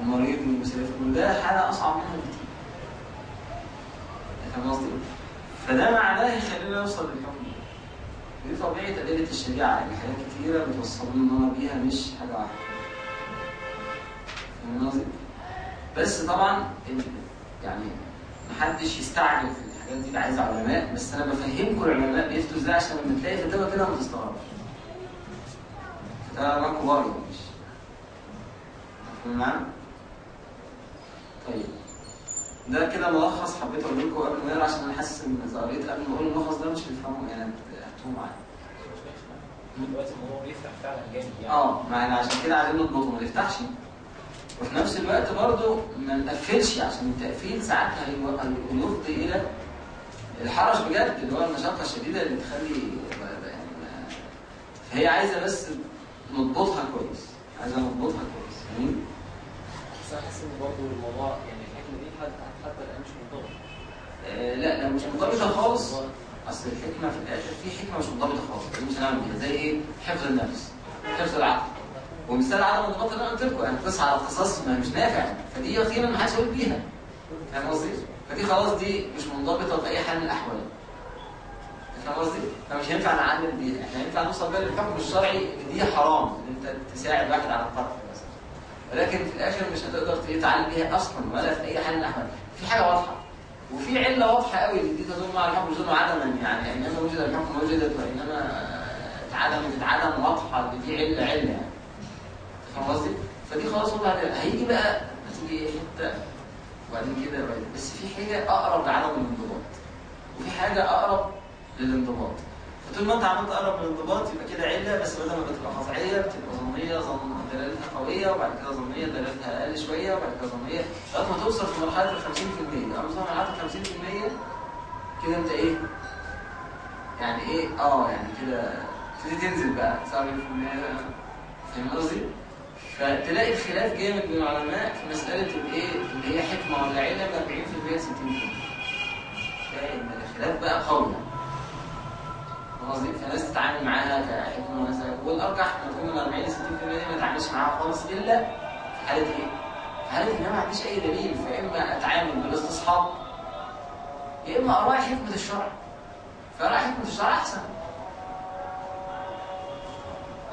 المريض والمسافر. وده حالة أصعب منها بكتير. فاهم قصدي؟ فده معناه يخلينا نوصل للحكم. دي طبيعة أدلة الشريعة. يعني حاجات كتيرة بتوصلنا بيها مش حاجة واحدة. فاهم قصدي؟ بس طبعا يعني محدش يستعجل في الحاجات دي عايز علماء بس أنا بفهمكم العلماء بيفتوا إزاي عشان لما تلاقي فتاوى كده ما تستغربش. فتاوى علماء كبار مش مفهوم معانا؟ طيب. ده كده ملخص حبيت أقول لكم قبل ما نقرا عشان أنا حاسس إن إذا قريت قبل ما أقول الملخص ده مش هتفهموا يعني هتوه معايا. دلوقتي الموضوع بيفتح فعلا جامد يعني. آه ما إحنا عشان كده عايزين نضبطه ما نفتحش وفي نفس الوقت برضه ما نقفلش عشان التقفيل ساعات هيفضي إلى الحرج بجد اللي هو المشقة الشديدة اللي تخلي يعني فهي عايزة بس نضبطها كويس عايزة نضبطها كويس فاهمين؟ بس أنا حاسس ان برضه الموضوع يعني الحكمة دي حتى حتى الآن مش منضبط آه لا لا مش منضبطة خالص. أصل الحكمة في الآخر في حكمة مش منضبطة خالص مش هنعمل بيها زي إيه؟ حفظ النفس حفظ العقل. ومثال عدم الانضباط اللي أنا قلت لكم يعني قصة على ما مش نافع فدي يقينا ما حدش يقول بيها. فاهم قصدي؟ فدي خلاص دي مش منضبطة باي حال من الأحوال. فاهم قصدي؟ فمش هينفع نعلم بيها إحنا ينفع نوصل بيها للحكم الشرعي إن دي حرام إن أنت تساعد واحد على القتل مثلا. ولكن في الآخر مش هتقدر تعلم بيها أصلا ولا في أي حال من الأحوال. في حاجة واضحة وفي علة واضحة قوي إن دي تدل مع الحكم تدل عدما يعني إنما وجد الحكم وجدت وإنما اتعدمت اتعدم واضحة دي علة علة يعني. فاهم قصدي؟ فدي خلاص والله هت- هيجي بقى هتيجي حتة وبعدين كده وبعدين بس في حاجة أقرب لعدم الانضباط وفي حاجة أقرب للانضباط فطول ما أنت عملت أقرب للانضباط يبقى كده علة بس بدل ما بتبقى قطعيه بتبقى ظنية ظن دلالتها قوية وبعد كده ظنية دلالتها أقل شوية وبعد كده ظنية لغاية ما توصل في مرحلة ال 50% اما توصل في مرحلة ال 50% كده أنت إيه؟ يعني إيه؟ آه يعني كده تبتدي تنزل بقى 70% فاهم قصدي؟ فتلاقي الخلاف جامد بين العلماء في مسألة الإيه؟ اللي هي حكمة ولا علم 40% 60% تلاقي إن الخلاف بقى قوي. فاهم قصدي؟ فناس تتعامل معاها كحكمة مثلا. والأرجح إن تكون من 40 ل 60% دي ما تتعاملش معاها خالص إلا في حالة إيه؟ في حالة إن أنا ما عنديش أي دليل. فإما أتعامل بالاستصحاب يا إما أراعي حكمة الشرع. فأراعي حكمة الشرع أحسن.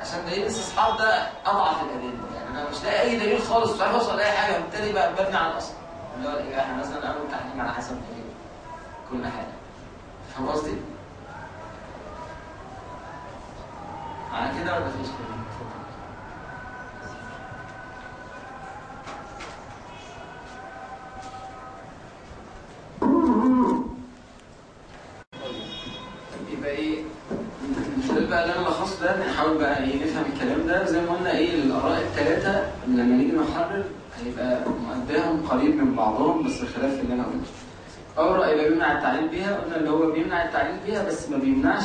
عشان دليل الاستصحاب ده أضعف الأدلة. يعني أنا مش لاقي أي دليل خالص مش عارف أوصل لأي حاجة. وبالتالي بقى ببني على الأصل. اللي هو إحنا مثلا اول تحكيم على حسب إيه كل حاجة. فاهم قصدي؟ على كده ولا فيش كده؟ يبقى إيه الخلال بقى اللي أنا لخصته ده بنحاول بقى إيه نفهم الكلام ده زي ما قلنا إيه الاراء الثلاثه لما نيجي نحرر هيبقى مؤداهم قريب من بعضهم بس الخلاف اللي أنا قلته. اول رأي بيمنع التعليل بيها قلنا اللي هو بيمنع التعليل بيها بس ما بيمنعش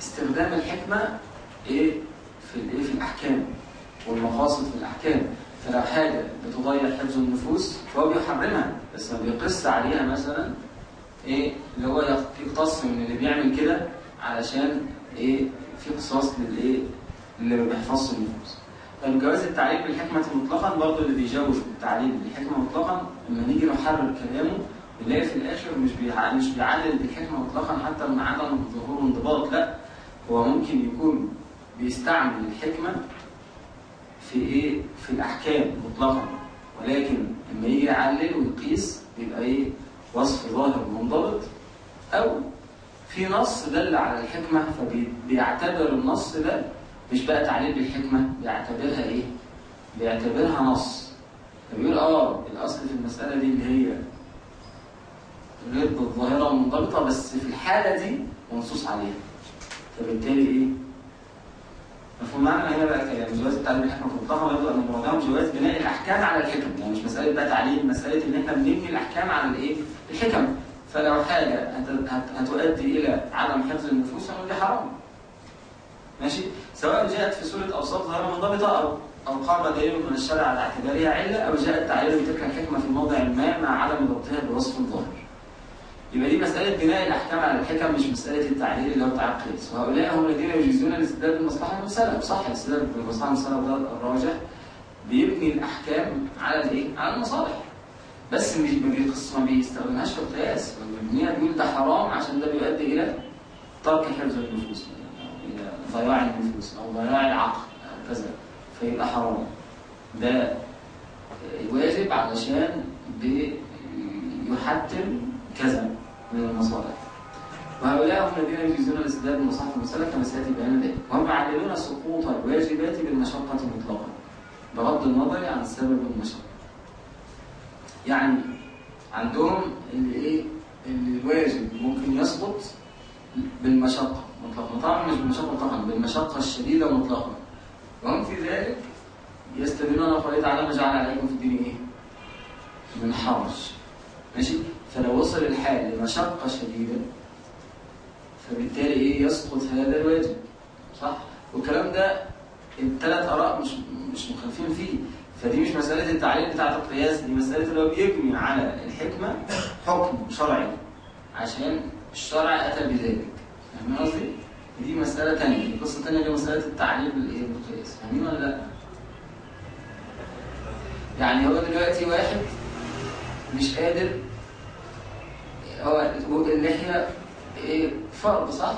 استخدام الحكمة إيه في الايه في الأحكام والمقاصد في الأحكام فلو حاجة بتضيع حفظ النفوس فهو بيحرمها بس ما بيقص عليها مثلا إيه اللي هو يقتص من اللي بيعمل كده علشان إيه في قصاص للإيه اللي ما بيحفظش النفوس طيب جواز التعليل بالحكمة مطلقا برضه اللي بيجوز التعليل بالحكمة مطلقا لما نيجي نحرر كلامه نلاقي في الآخر مش بيع... مش بيعلل بالحكمة مطلقا حتى مع عدم ظهور انضباط لا. هو ممكن يكون بيستعمل الحكمة في إيه؟ في الأحكام مطلقا. ولكن لما يجي يعلل ويقيس بيبقى إيه؟ وصف ظاهر منضبط أو في نص دل على الحكمة فبيعتبر النص ده مش بقى تعليل بالحكمة بيعتبرها إيه؟ بيعتبرها نص فبيقول آه الأصل في المسألة دي اللي هي غير الظاهرة منضبطة بس في الحالة دي منصوص عليها فبالتالي إيه؟ مفهوم معنى هنا بقى كلام جواز التعليم الحكمة المطلقة يبدو أن مرادهم جواز بناء الأحكام على الحكم يعني مش مسألة بقى تعليم مسألة إن إحنا بنبني الأحكام على الإيه؟ الحكم فلو حاجة هت- هت- هتؤدي إلى عدم حفظ النفوس هنقول دي حرام ماشي سواء جاءت في سورة أوصاف ظاهرة منضبطة أو أو قام دليل من الشرع على اعتبارها علة أو جاء التعليل بتلك الحكمة في موضع ما مع عدم ضبطها بوصف ظاهر يبقى دي مسألة بناء الأحكام على الحكم مش مسألة التعليل اللي هو القياس وهؤلاء هم الذين يجيزون الاستدلال بالمصلحة المرسلة صح الاستدلال بالمصلحة المرسلة ده الراجح. بيبني الأحكام على الإيه؟ على المصالح. بس مش ما بيستخدمهاش في القياس. بيبنيها بيقول ده حرام عشان ده بيؤدي إلى ترك حفظ النفوس. ضياع النفوس أو ضياع العقل أو كذا فيبقى حرام. ده واجب علشان بيحتم كذا من المصالح. وهؤلاء هم الذين يجيزون الاستدلال بالمصالح المرسله كما سيأتي بيان ذلك. وهم يعللون سقوط الواجبات بالمشقة مطلقا بغض النظر عن سبب المشقة. يعني عندهم اللي إيه؟ اللي الواجب ممكن يسقط بالمشقة. مطلقا طبعا مش بالمشقه مطلقا بالمشقة الشديدة مطلقا. وهم في ذلك يستدلون قوله تعالى ما جعل عليكم في الدين إيه؟ من حرج. ماشي؟ فلو وصل الحال لمشقة شديدة فبالتالي إيه؟ يسقط هذا الواجب. صح؟ والكلام ده الثلاث آراء مش مش مخالفين فيه. فدي مش مسألة التعليل بتاعة القياس دي مسألة هو بيبني على الحكمة حكم شرعي عشان الشرع أتى بذلك. فاهمين قصدي؟ دي مسألة تانية قصة تانية اللي هي مسألة التعليل بالإيه بالقياس فاهمين ولا لأ؟ يعني هو دلوقتي واحد مش قادر هو اللحية إيه فرض صح؟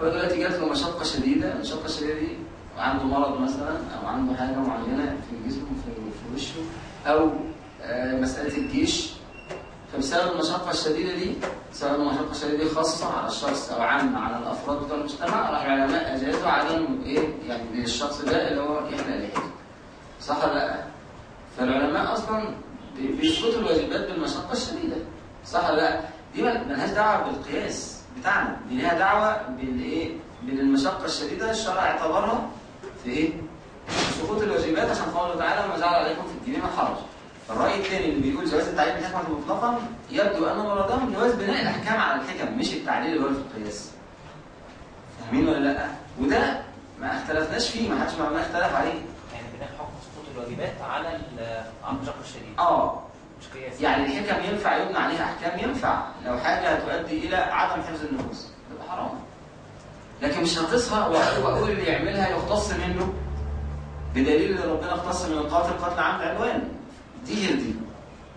هو دلوقتي جات له مشقة شديدة، المشقة الشديدة دي عنده مرض مثلا أو عنده حاجة معينة في جسمه في, في وشه أو آه مسألة الجيش فبسبب المشقة الشديدة دي بسبب المشقة الشديدة دي خاصة على الشخص أو عامة على الأفراد بتوع المجتمع راح العلماء أجازوا عدم إيه يعني للشخص ده اللي هو يحلق لحيته صح ولا لأ؟ فالعلماء أصلا بي- بيثبتوا الواجبات بالمشقة الشديدة صح ولا لأ؟ دي مل- ملهاش دعوة بالقياس بتاعنا دي ليها دعوة بالايه؟ بالمشقة الشديدة الشرع اعتبرها في إيه؟ سقوط الواجبات عشان قوله تعالى وما جعل عليكم في الدين من حرج الرأي الثاني اللي بيقول جواز التعليل بالحكمة مطلقا يبدو أن مرادهم جواز بناء الأحكام على الحكم مش التعليل اللي هو في القياس. فاهمين ولا لأ؟ وده ما اختلفناش فيه ما حدش ما اختلف عليه. يعني بناء حكم سقوط الواجبات على على المشقه الشديده آه. مش قياس يعني الحكم ينفع يبنى عليها أحكام ينفع. لو حاجة هتؤدي إلى عدم حفظ النفوس تبقى حرام. لكن مش هتصها وأقول اللي يعملها يختص منه بدليل إن ربنا اختص من القاتل قتل عمد عدوان دي غير دي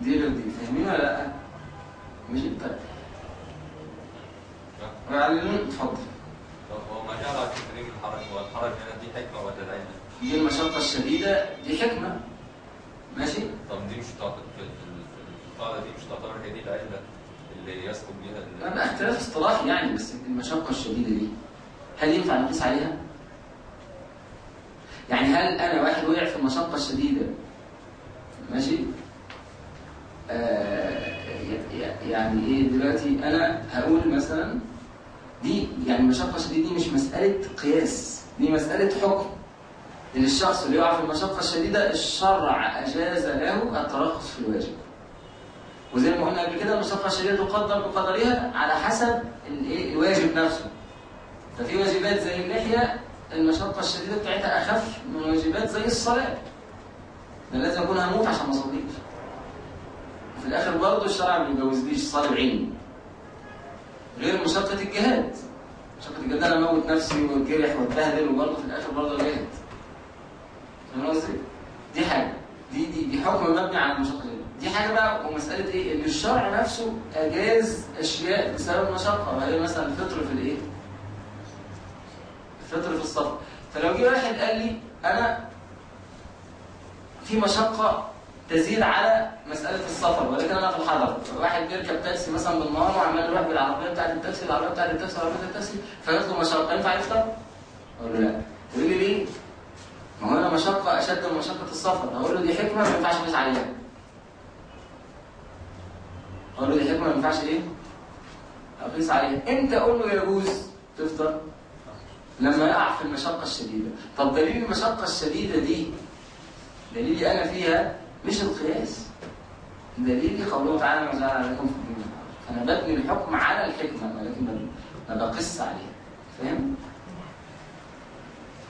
دي غير دي فاهمين ولا لأ؟ مش انت ويعلنون اتفضل طب هو ما على التكريم الحرج هو الحرج هنا دي حكمة ولا العلة؟ دي المشقة الشديدة دي حكمة ماشي طب دي مش تعتبر في القاعدة دي مش تعتبر هي دي العلة اللي يسقط بيها اختلاف اصطلاحي يعني بس المشقة الشديدة دي هل ينفع نقيس عليها؟ يعني هل أنا واحد وقع في المشقة الشديدة ماشي؟ آه يعني إيه دلوقتي؟ أنا هقول مثلا دي يعني المشقة الشديدة دي مش مسألة قياس دي مسألة حكم. إن الشخص اللي يقع في المشقة الشديدة الشرع أجاز له الترخص في الواجب. وزي ما قلنا قبل كده المشقة الشديدة تقدر بقدرها على حسب الواجب نفسه. ففي واجبات زي اللحية المشقة الشديدة بتاعتها أخف من واجبات زي الصلاة. ده لازم أكون هموت عشان ما أصليش وفي الآخر برضه الشرع ما بيجوزليش صلاة بعيني غير مشقة الجهاد مشقة الجهاد أنا أموت نفسي واتجرح واتبهدل وبرضه في الآخر برضه جاهد فاهم قصدي؟ دي حاجة دي دي دي حكم مبني على المشقة دي. حاجة بقى ومسألة إيه؟ إن الشرع نفسه أجاز أشياء بسبب المشقة وهي مثلا الفطر في الإيه؟ الفطر في السفر فلو جه واحد قال لي أنا في مشقة تزيد على مسألة السفر ولكن أنا في الحضر. واحد بيركب تاكسي مثلا بالنهار وعمال يروح بالعربية بتاعت التاكسي العربية بتاعت التاكسي العربية بتاعت التاكسي فيطلب مشقة. ينفع يفطر؟ أقول له لا. يقول لي ليه؟ ما هو أنا مشقة أشد من مشقة السفر. أقول له دي حكمة ما ينفعش أقيس عليها. أقول له دي حكمة ما ينفعش إيه؟ أقيس عليها. أنت قول له يجوز تفطر لما يقع في المشقة الشديدة. طب دليل المشقة الشديدة دي دليلي أنا فيها مش القياس. دليلي قوله تعالى ما جعل عليكم في الدين. فأنا ببني الحكم على الحكمة ولكن ما- بقص عليها. فاهم؟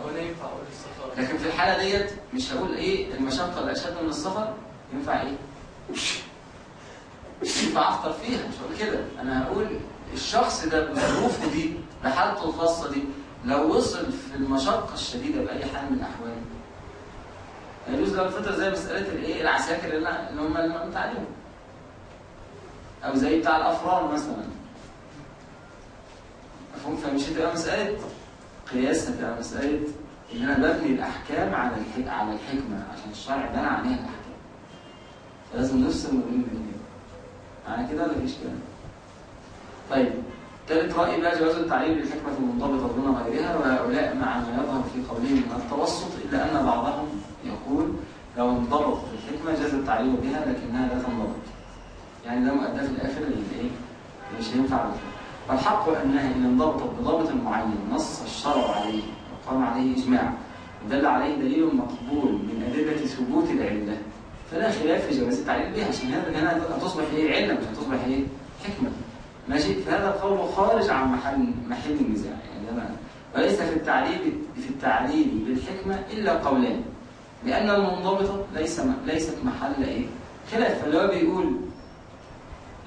هو ينفع أقول السفر. لكن في الحالة ديت مش هقول إيه المشقة اللي أشد من السفر؟ ينفع إيه؟ ينفع أفطر فيها مش هقول كده. أنا هقول الشخص ده بظروفه دي بحالته الخاصة دي لو وصل في المشقة الشديدة بأي حال من الأحوال يجوز له الفطر زي مسألة الإيه؟ العساكر اللي هم اللي متعلموا أو زي بتاع الأفران مثلا. مفهوم؟ فمش هتبقى مسألة قياس هتبقى مسألة إن أنا ببني الأحكام على. على الحكمة عشان الشرع بنى عليها الأحكام. فلازم نفصل ما بين الاثنين معنى كده ولا مفيش كده؟ طيب ثالث رأي بقى جواز التعليل بالحكمة المنضبطة دون غيرها وهؤلاء مع ما يظهر في قولهم من التوسط إلا أن بعضهم يقول لو انضبطت الحكمة جاز التعليل بها لكنها لا تنضبط يعني ده مؤدى في الآخر اللي إيه؟ مش هينفع بالفعل والحق أنها إن انضبطت بضابط معين نص الشرع عليه وقام عليه إجماع ودل عليه دليل مقبول من أدلة ثبوت العلة. فلا خلاف في جواز التعليل بها عشان هذا هنا هتصبح إيه؟ علة مش هتصبح إيه؟ حكمة. ماشي؟ فهذا القول خارج عن محل محل النزاع. يعني أنا وليس في التعليل في التعليل بالحكمة إلا قولان. لأن المنضبطة ليس ليست محل إيه؟ خلاف. فاللي هو بيقول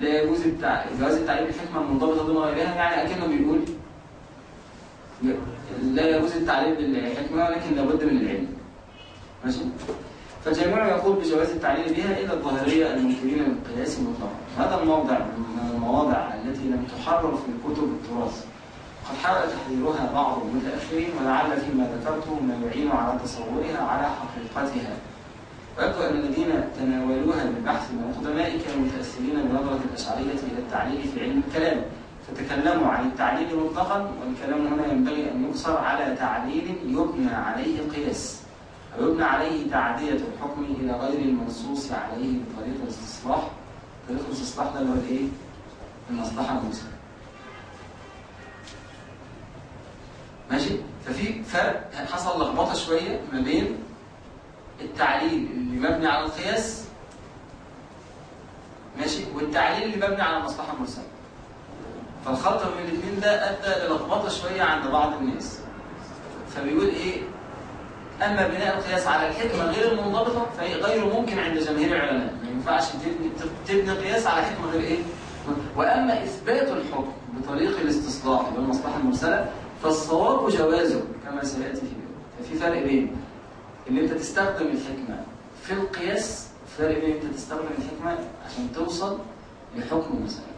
لا يجوز التع... جواز التعليل بالحكمة المنضبطة دون غيرها يعني أكنه بيقول لا يجوز التعليل بالحكمة ولكن لابد من العلم. ماشي؟ فالجميع يقول بجواز التعليل بها إلا الظاهرية المنكرين للقياس مطلقا هذا الموضع من المواضع التي لم تحرر في كتب التراث. قد حاول تحريرها بعض المتأخرين ولعل فيما ذكرته ما يعين على تصورها على حقيقتها. ويبدو أن الذين تناولوها بالبحث من القدماء كانوا متأثرين بنظرة الأشعرية إلى التعليل في علم الكلام. فتكلموا عن التعليل مطلقا والكلام هنا ينبغي أن يقصر على تعليل يبنى عليه قياس. ويبنى عليه تعدية الحكم إلى غير المنصوص عليه بطريق الاستصلاح طريق الاستصلاح ده اللي هو الإيه؟ المصلحة الموسى ماشي؟ ففي فرق حصل لخبطة شوية ما بين التعليل اللي مبني على القياس ماشي؟ والتعليل اللي مبني على المصلحة المرسلة فالخلط بين الاثنين ده أدى للخبطه شوية عند بعض الناس. فبيقول إيه؟ أما بناء القياس على الحكمة غير المنضبطة فهي غير ممكن عند جماهير العلماء. ما ينفعش تبني تبني قياس على حكمة غير إيه؟ وأما إثبات الحكم بطريق الاستصلاح بالمصلحه المرسلة فالصواب جوازه كما سيأتي في ففي فرق بين إن أنت تستخدم الحكمة في القياس فرق بين أنت تستخدم الحكمة عشان توصل لحكم مثلا.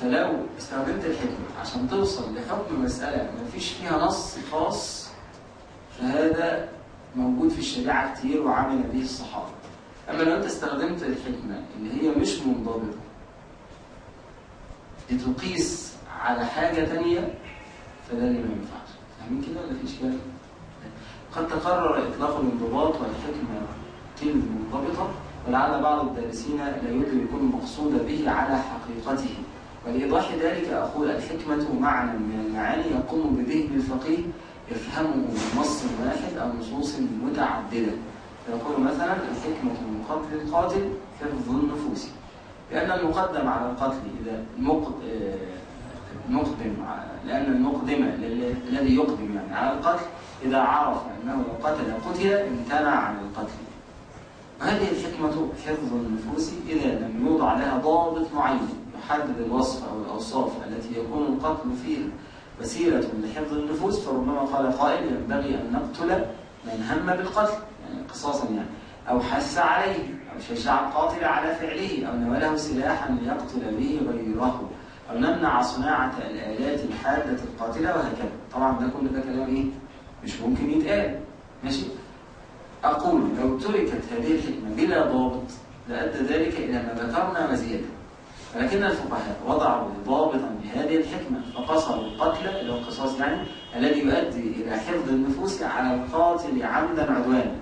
فلو استخدمت الحكمة عشان توصل لحكم مسألة ما فيش فيها نص خاص فهذا موجود في الشريعة كتير وعمل به الصحابة. أما لو أنت استخدمت الحكمة اللي هي مش منضبطة لتقيس على حاجة تانية فده اللي ما ينفعش. فاهمين كده ولا في إشكال؟ قد تقرر إطلاق الانضباط والحكمة المنضبطة ولعل بعض الدارسين لا يدرك المقصود به على حقيقته. ولإيضاح ذلك أقول الحكمة معنى من المعاني يقوم بذهن الفقيه يفهمه من نص واحد أو نصوص متعددة. فيقول مثلا الحكمة من قتل القاتل حفظ النفوس لأن المقدم على القتل إذا المقدم لأن المقدم الذي يقدم يعني على القتل إذا عرف أنه قتل قتل امتنع عن القتل. وهذه الحكمة حفظ النفوس إذا لم يوضع لها ضابط معين يحدد الوصف أو الأوصاف التي يكون القتل فيها وسيلة لحفظ النفوس فربما قال قائل ينبغي أن نقتل من هم بالقتل يعني قصاصا يعني أو حث عليه أو شجع القاتل على فعله أو نوله سلاحا ليقتل به غيره. أو نمنع صناعة الآلات الحادة القاتلة وهكذا طبعا ده كل ده كلام إيه؟ مش ممكن يتقال ماشي؟ أقول لو تركت هذه الحكمة بلا ضابط لأدى ذلك إلى ما ذكرنا وزيادة ولكن الفقهاء وضعوا ضابطا لهذه الحكمة فقصروا القتل إلى القصاص يعني الذي يؤدي إلى حفظ النفوس على القاتل عمدا عدوانا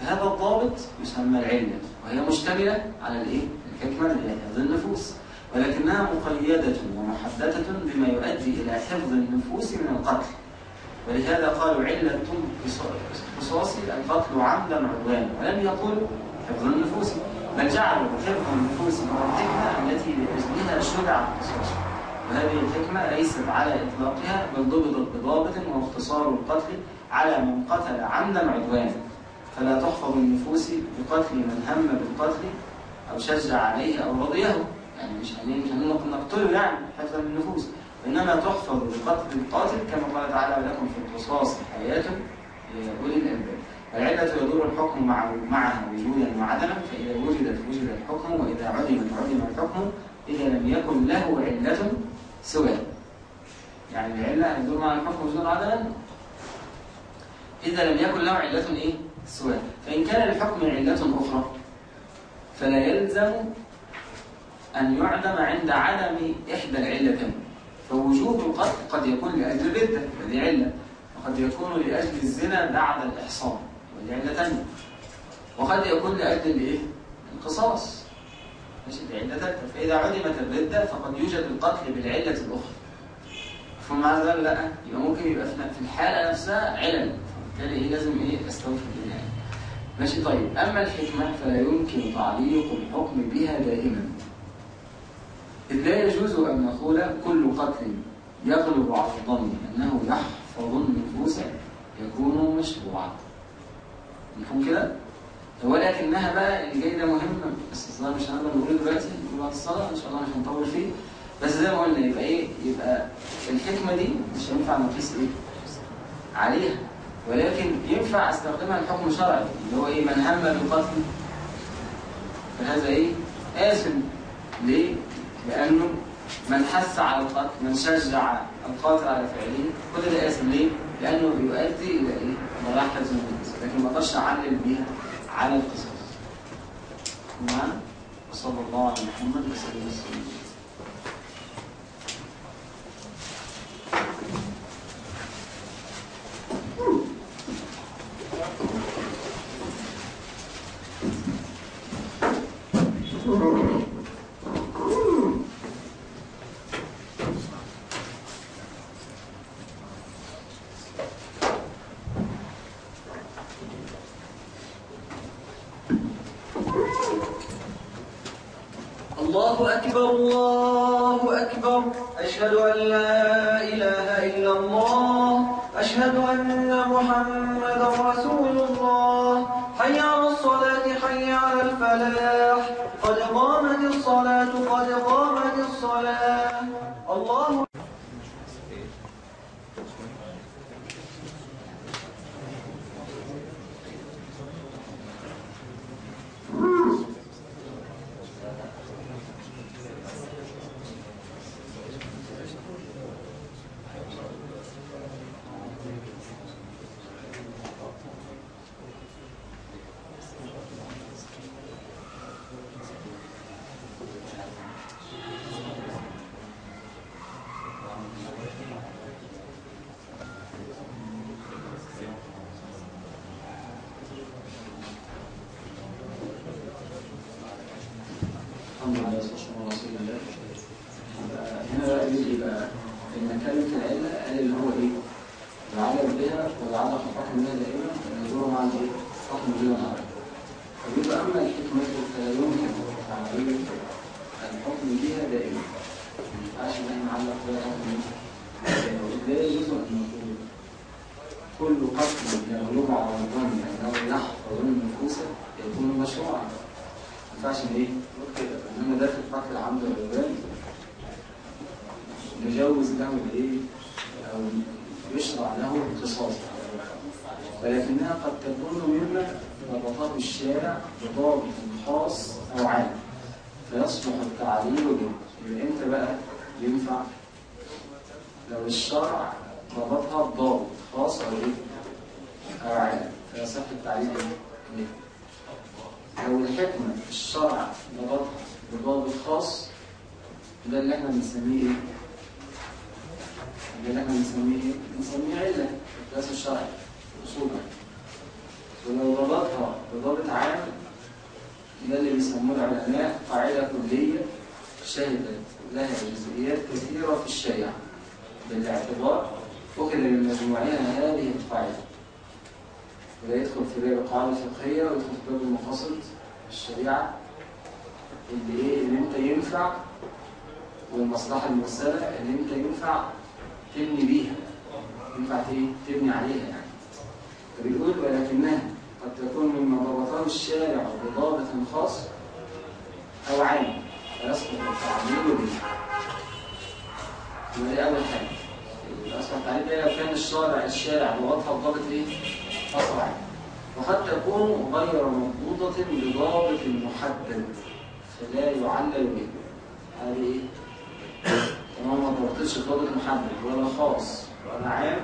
فهذا الضابط يسمى العلة وهي مشتملة على الإيه؟ الحكمة اللي هي حفظ النفوس ولكنها مقيدة ومحددة بما يؤدي إلى حفظ النفوس من القتل. ولهذا قالوا علة قصاص القتل عمدا عدوانا ولم يقولوا حفظ النفوس بل جعلوا حفظ النفوس هو الحكمة التي لأجلها شرع القصاص وهذه الحكمة ليست على إطلاقها بل ضبطت بضابط واختصار القتل على من قتل عمدا عدوانا. فلا تحفظ النفوس بقتل من هم بالقتل أو شجع عليه أو رضيه. يعني مش هن- مش هنقول نقتله يعني حفظا للنفوس وإنما تحفظ بقتل القاتل كما قال تعالى ولكم في القصاص حياة لأولي الألباب. العلة يدور الحكم مع معها وجودا وعدما فإذا وجدت وجد الحكم وإذا عدم عدم الحكم إذا لم يكن له علة سواه. يعني العلة يدور مع الحكم وجودا وعدما؟ إذا لم يكن له علة إيه؟ سواه. فإن كان للحكم علة أخرى فلا يلزم أن يعدم عند عدم إحدى العلتين فوجوب القتل قد يكون لأجل الردة ودي علة. وقد يكون لأجل الزنا بعد الإحصان ودي علة تانية. وقد يكون لأجل الإيه؟ القصاص. ماشي؟ دي علة تالتة. فإذا عدمت الردة فقد يوجد القتل بالعلة الأخرى. معنى ذلك لأ؟ يبقى ممكن يبقى في الحالة نفسها علل فبالتالي إيه لازم إيه؟ أستوفي بالله ماشي؟ طيب. أما الحكمة فلا يمكن تعليق الحكم بها دائما. لا يجوز أن نقول كل قتل يغلب على الظن أنه يحفظ النفوس يكون مشروعا مفهوم كده؟ ولكنها بقى اللي جاي ده مهم بس الظاهر مش هنقدر نقوله دلوقتي بعد الصلاة إن شاء الله مش هنطول فيه بس زي ما قلنا يبقى إيه؟ يبقى الحكمة دي مش هينفع نقيس إيه؟ عليها ولكن ينفع أستخدمها الحكم الشرعي اللي هو إيه؟ من هم بالقتل فهذا إيه؟ آثم ليه؟ لأنه من حث على القتل من شجع القاتل على فعله كل ده آثم ليه؟ لأنه يؤدي إلى إيه؟ حفظ النفس لكن ما أقدرش أعلل بيها على القصاص نعم وصلى الله على محمد وسلم وسلم بضابط خاص أو عام فيسقط التعليل به. دي أول حاجة؟ الأصل التعليل ده لو كان الشارع الشارع ضبطها بضابط إيه؟ خاص عام. وقد تكون غير مضبوطة بضابط محدد فلا يعلل به. هذه إيه؟ تمام ما ضبطتش بضابط محدد ولا خاص ولا عام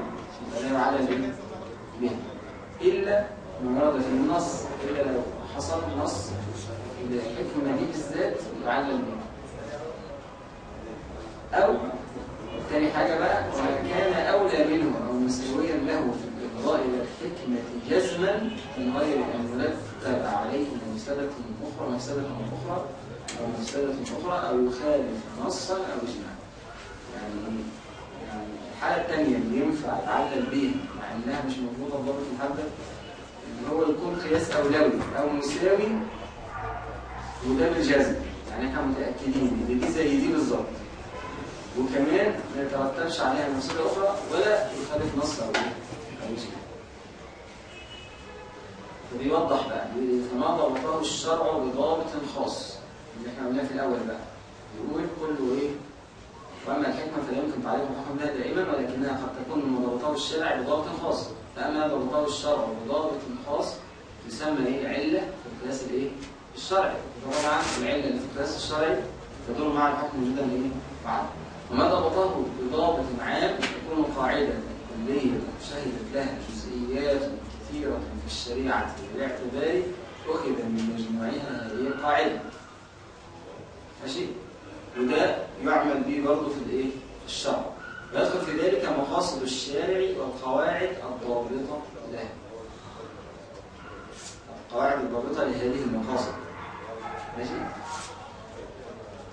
فلا يعلل به. به إلا ما ورد في النص إلا لو حصل نص الحكمة دي بالذات يعلل بها أو تاني حاجة بقى وما كان أولى منه أو مساويا له في الإفضاء إلى الحكمة جزما من غير أن يرتب عليه مفسدة أخرى مفسدة أخرى أو مفسدة أخرى أو يخالف نصا أو إجماعا يعني يعني الحالة الثانية اللي ينفع يتعلل بيها مع إنها مش موجودة في ضابط محدد اللي هو يكون قياس أولوي أو مساوي وده بالجزم. يعني إحنا متأكدين إن دي زي دي بالظبط. وكمان ما يترتبش عليها مفسدة أخرى ولا يخالف نص أو شيء فبيوضح بقى؟ فما ضبطه الشرع بضابط خاص. اللي إحنا قلناه في الأول بقى. يقول كله إيه؟ وأما الحكمة فلا يمكن تعريف الحكم بها دائما ولكنها قد تكون مما ضبطه الشرع بضابط خاص. فأما ضبطه الشرع بضابط خاص يسمى إيه؟ علة في القياس الإيه؟ الشرعي. طبعا العلة اللي في القياس الشرعي تدور مع الحكم جدا إيه؟ معا وما ضبطه بضابط عام؟ تكون قاعدة كلية شهدت لها جزئيات كثيرة في الشريعة بالاعتبار أخذ من مجموعها هذه القاعدة. ماشي؟ وده يعمل به برضه في الإيه؟ الشرع. ويدخل في ذلك مقاصد الشارع والقواعد الضابطة لها القواعد الضابطة لهذه المقاصد. ماشي؟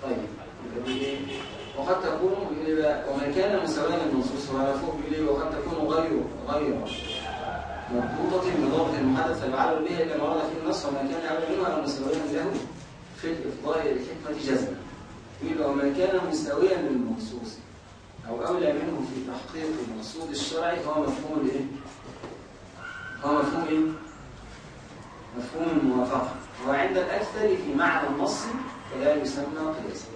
طيب إيه؟ وقد تكون إيه وما كان مساويا للنصوص ولا فوق بيقول إيه؟ وقد تكون غير غير مربوطة بضابط محدد فيعلل بها إلا ما ورد فيه النص وما كان أولى منه أو مساويا له في الإفضاء إلى الحكمة جزما وما كان مساويا للمنصوص. أو أولى منه في تحقيق المقصود الشرعي هو مفهوم الإيه؟ هو مفهوم إيه؟ مفهوم الموافقة وعند الأكثر في معنى النص فلا يسمى قياسا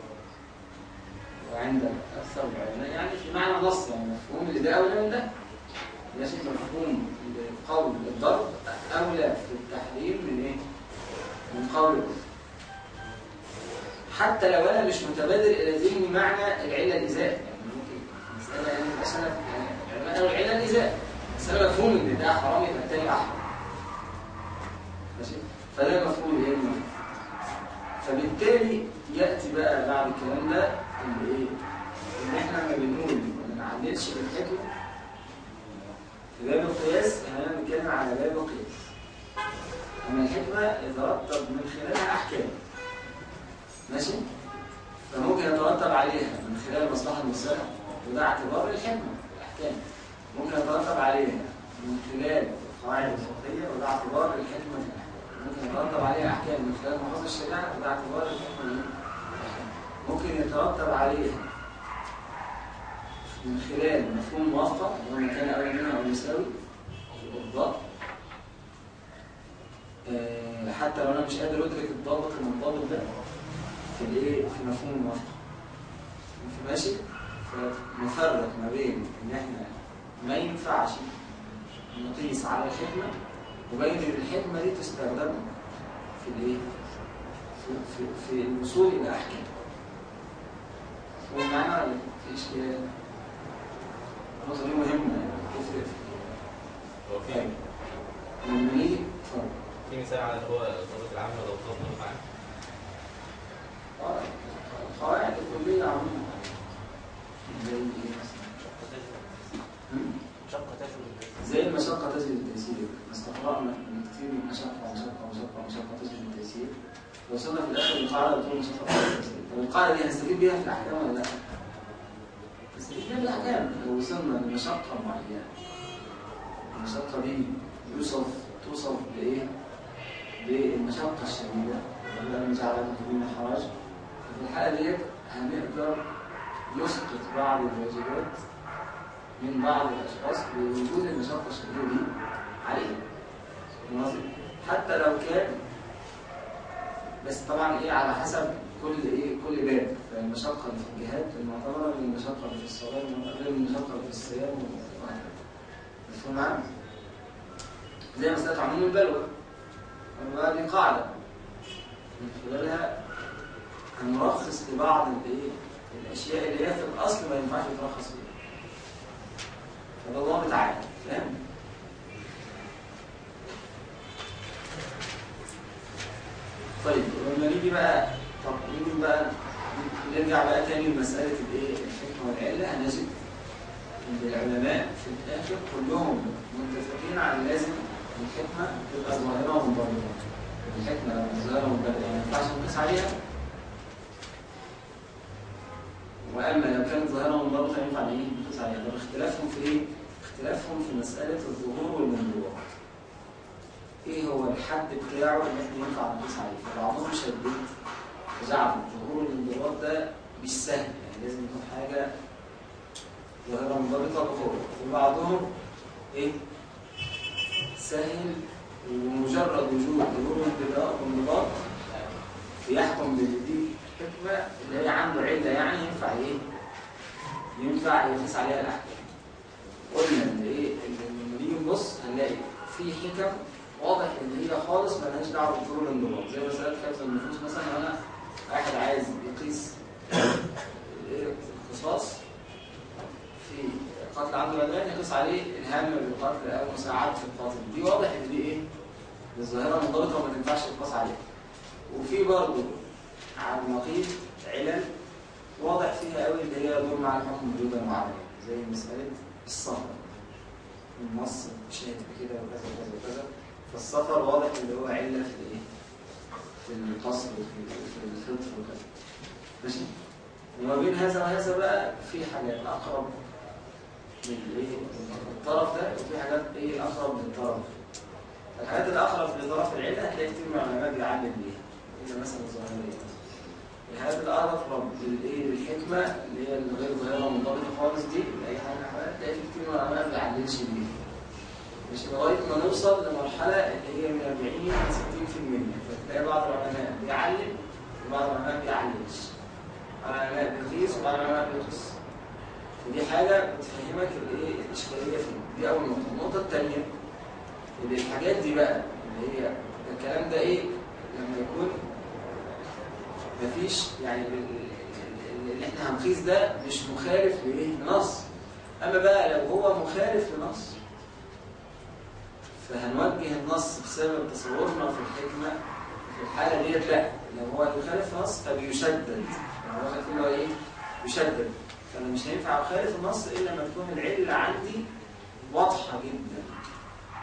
وعند أكثر العلماء يعني في معنى النص يعني مفهوم اللي ده أولى من ده ماشي مفهوم قول الضرب أولى في التحريم من إيه؟ من قول حتى لو أنا مش متبادر إلى ذهني معنى العلة الإزاء يعني يعني مسألة يعني الإزاء مسألة مفهوم إن ده حرام يبقى التاني أحرام ماشي فده مفهوم المفهوم فبالتالي ياتي بقى بعد الكلام ده اللي إيه ان إحنا لما بنقول ما نعدلش بالحكمه في باب القياس إحنا بنتكلم على باب القياس اما الحكمه يترتب من خلالها احكام ماشي فممكن يترتب عليها من خلال المصلحه المرسله وده اعتبار الحكمة الاحكام. ممكن يترتب عليها من خلال القواعد الفقهية وده اعتبار الاحكام ممكن يترتب عليها احكام من خلال مقاصد الشريعة وده اعتبار الحكمة. إيه؟ ممكن يترتب عليها من خلال مفهوم موافقه اللي هو ما كان اولى منها أو يساوي بالضبط آه، حتى لو أنا مش قادر أدرك الضابط المنضبط ده في الإيه؟ في مفهوم الموافقه ماشي؟ فنفرق ما بين إن إحنا ما ينفعش نقيس على الحكمه وبين إن الحكمه دي تستخدم في الإيه؟ في, في, الوصول إلى أحكام. ولا في اشكال النقطة دي مهمة يعني تفرق في هو في طيب لما نيجي في مثال على اللي هو الضابط العام ولا الضابط سهل ومجرد وجود ظهور الانضباط بيحكم بالدي حكمه اللي هي عنده عله يعني ينفع إيه؟ ينفع يقيس عليها الأحكام. قلنا إن إيه؟ إن لما نيجي نبص هنلاقي في حكم واضح إن هي خالص مالهاش دعوة بظهور الانضباط زي مساله كبس النفوس مثلا أنا واحد عايز يقيس <coughs> القصاص قتل عبد الغلبان يقيس عليه الهم بالقتل أو مساعدة في القاتل دي واضح إن دي إيه؟ الظاهرة منضبطه وما تنفعش تقاس عليها وفي برضه على النقيض علل واضح فيها قوي اللي هي دور مع الحكم بجوده معينه زي مسألة السفر النص شاهد بكده وكذا وكذا وكذا فالسفر واضح اللي هو علة في الإيه؟ في القصر وفي في الفطر وكذا ماشي؟ وما بين هذا وهذا بقى في حاجات أقرب للايه؟ الطرف ده وفي حاجات إيه أقرب للطرف الحاجات الأقرب لطرف العلة هتلاقي كتير من العلماء بيعلم بيها. إلا مثلا الظاهرية. الحاجات الأقرب للايه؟ للحكمة اللي هي الغير ظاهرة منضبطة خالص دي أي حاجة هتلاقي كتير من العلماء ما بيعلمش بيها. مش لغاية ما نوصل لمرحلة اللي هي من 40 ل 60% فتلاقي بعض العلماء بيعلم وبعض العلماء ما بيعلمش. بعض العلماء بيقيس وبعض العلماء بيقيس ودي حاجة بتفهمك الايه الإشكالية فيه دي أول نقطة. النقطة الثانية اللي الحاجات دي بقى اللي هي الكلام ده إيه لما يكون مفيش يعني اللي إحنا هنقيس ده مش مخالف لنص. أما بقى لو هو مخالف لنص فهنوجه النص بسبب تصورنا في الحكمة في الحالة ديت. لا لو هو يخالف نص فبيشدد. يعني هو إيه؟ يشدد. فأنا مش هينفع أخالف النص إلا لما تكون العلة عندي واضحة جدا.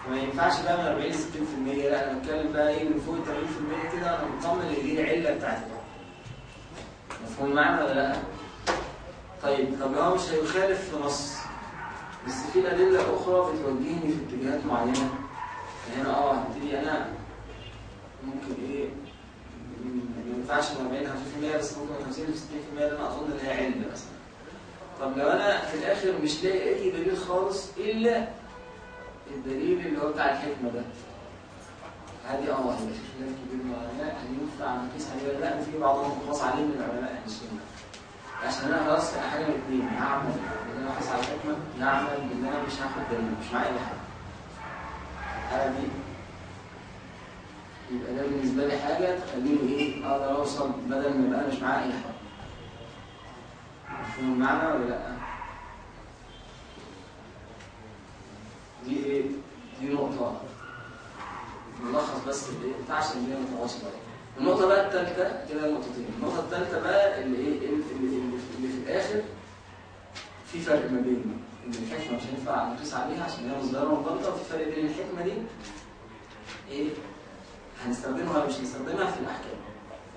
فما ينفعش بقى من 40 ل 60% لا أنا بتكلم بقى إيه من فوق 80% كده أنا مطمن إن دي العلة بتاعتي. مفهوم معنى ولا لأ؟ طيب طب هو مش هيخالف في نص بس في أدلة أخرى بتوجهني في اتجاهات معينة. هنا آه هبتدي أنا ممكن إيه ما ينفعش من 40 50% بس ممكن 50 60% اللي أنا أظن إن هي علم مثلا. طب لو أنا في الآخر مش لاقي أي دليل خالص إلا الدليل اللي هو بتاع الحكمة ده. هذه آه هيبقى في خلاف كبير مع العلماء هل ينفع نقيس عليه ولا لا وفي بعضهم خاص عليه من العلماء أهل السنة. عشان أنا خلاص حاجة من اثنين هعمل إن أنا اقيس على الحكمة يعمل ان أنا مش هاخد دليل مش معايا أي حاجة. الحالة دي يبقى ده بالنسبة لي حاجة تخليني إيه أقدر أوصل بدل ما يبقى مش معايا أي حاجة. مفهوم المعنى ولا لأ؟ دي إيه؟ دي نقطة. نلخص بس؟ بتاع عشان الدنيا متواصلة. النقطة بقى الثالثة كده نقطتين النقطة الثالثة بقى اللي إيه؟ اللي, اللي, في الآخر في فرق ما بين إن الحكمة مش هينفع نقيس عليها عشان هي مصدرها منضبطه وفي فرق بين الحكمة دي إيه؟ هنستخدمها ولا مش هنستخدمها في الأحكام.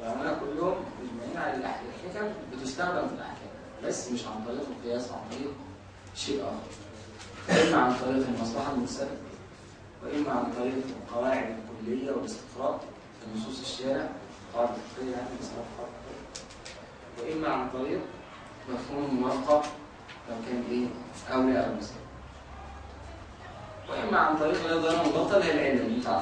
العلماء كلهم مجمعين على الحكم بتستخدم في الأحكام. بس مش عن طريق القياس عن طريق شيء آخر إما عن طريق المصلحة المرسلة وإما عن طريق القواعد الكلية والاستقراء في نصوص الشارع قواعد الفقهية يعني الفقهية. وإما عن طريق مفهوم الموافقة لو كان إيه أولى أو مسألة وإما عن طريق لا ضرر مبطل هي العلة اللي أنت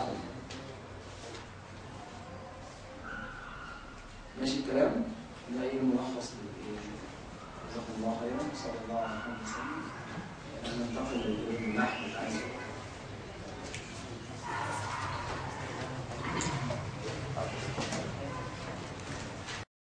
ماشي الكلام؟ ده أي ملخص؟ جزاكم الله خيرا صلى الله عليه وسلم. ننتقل للنحو العزيز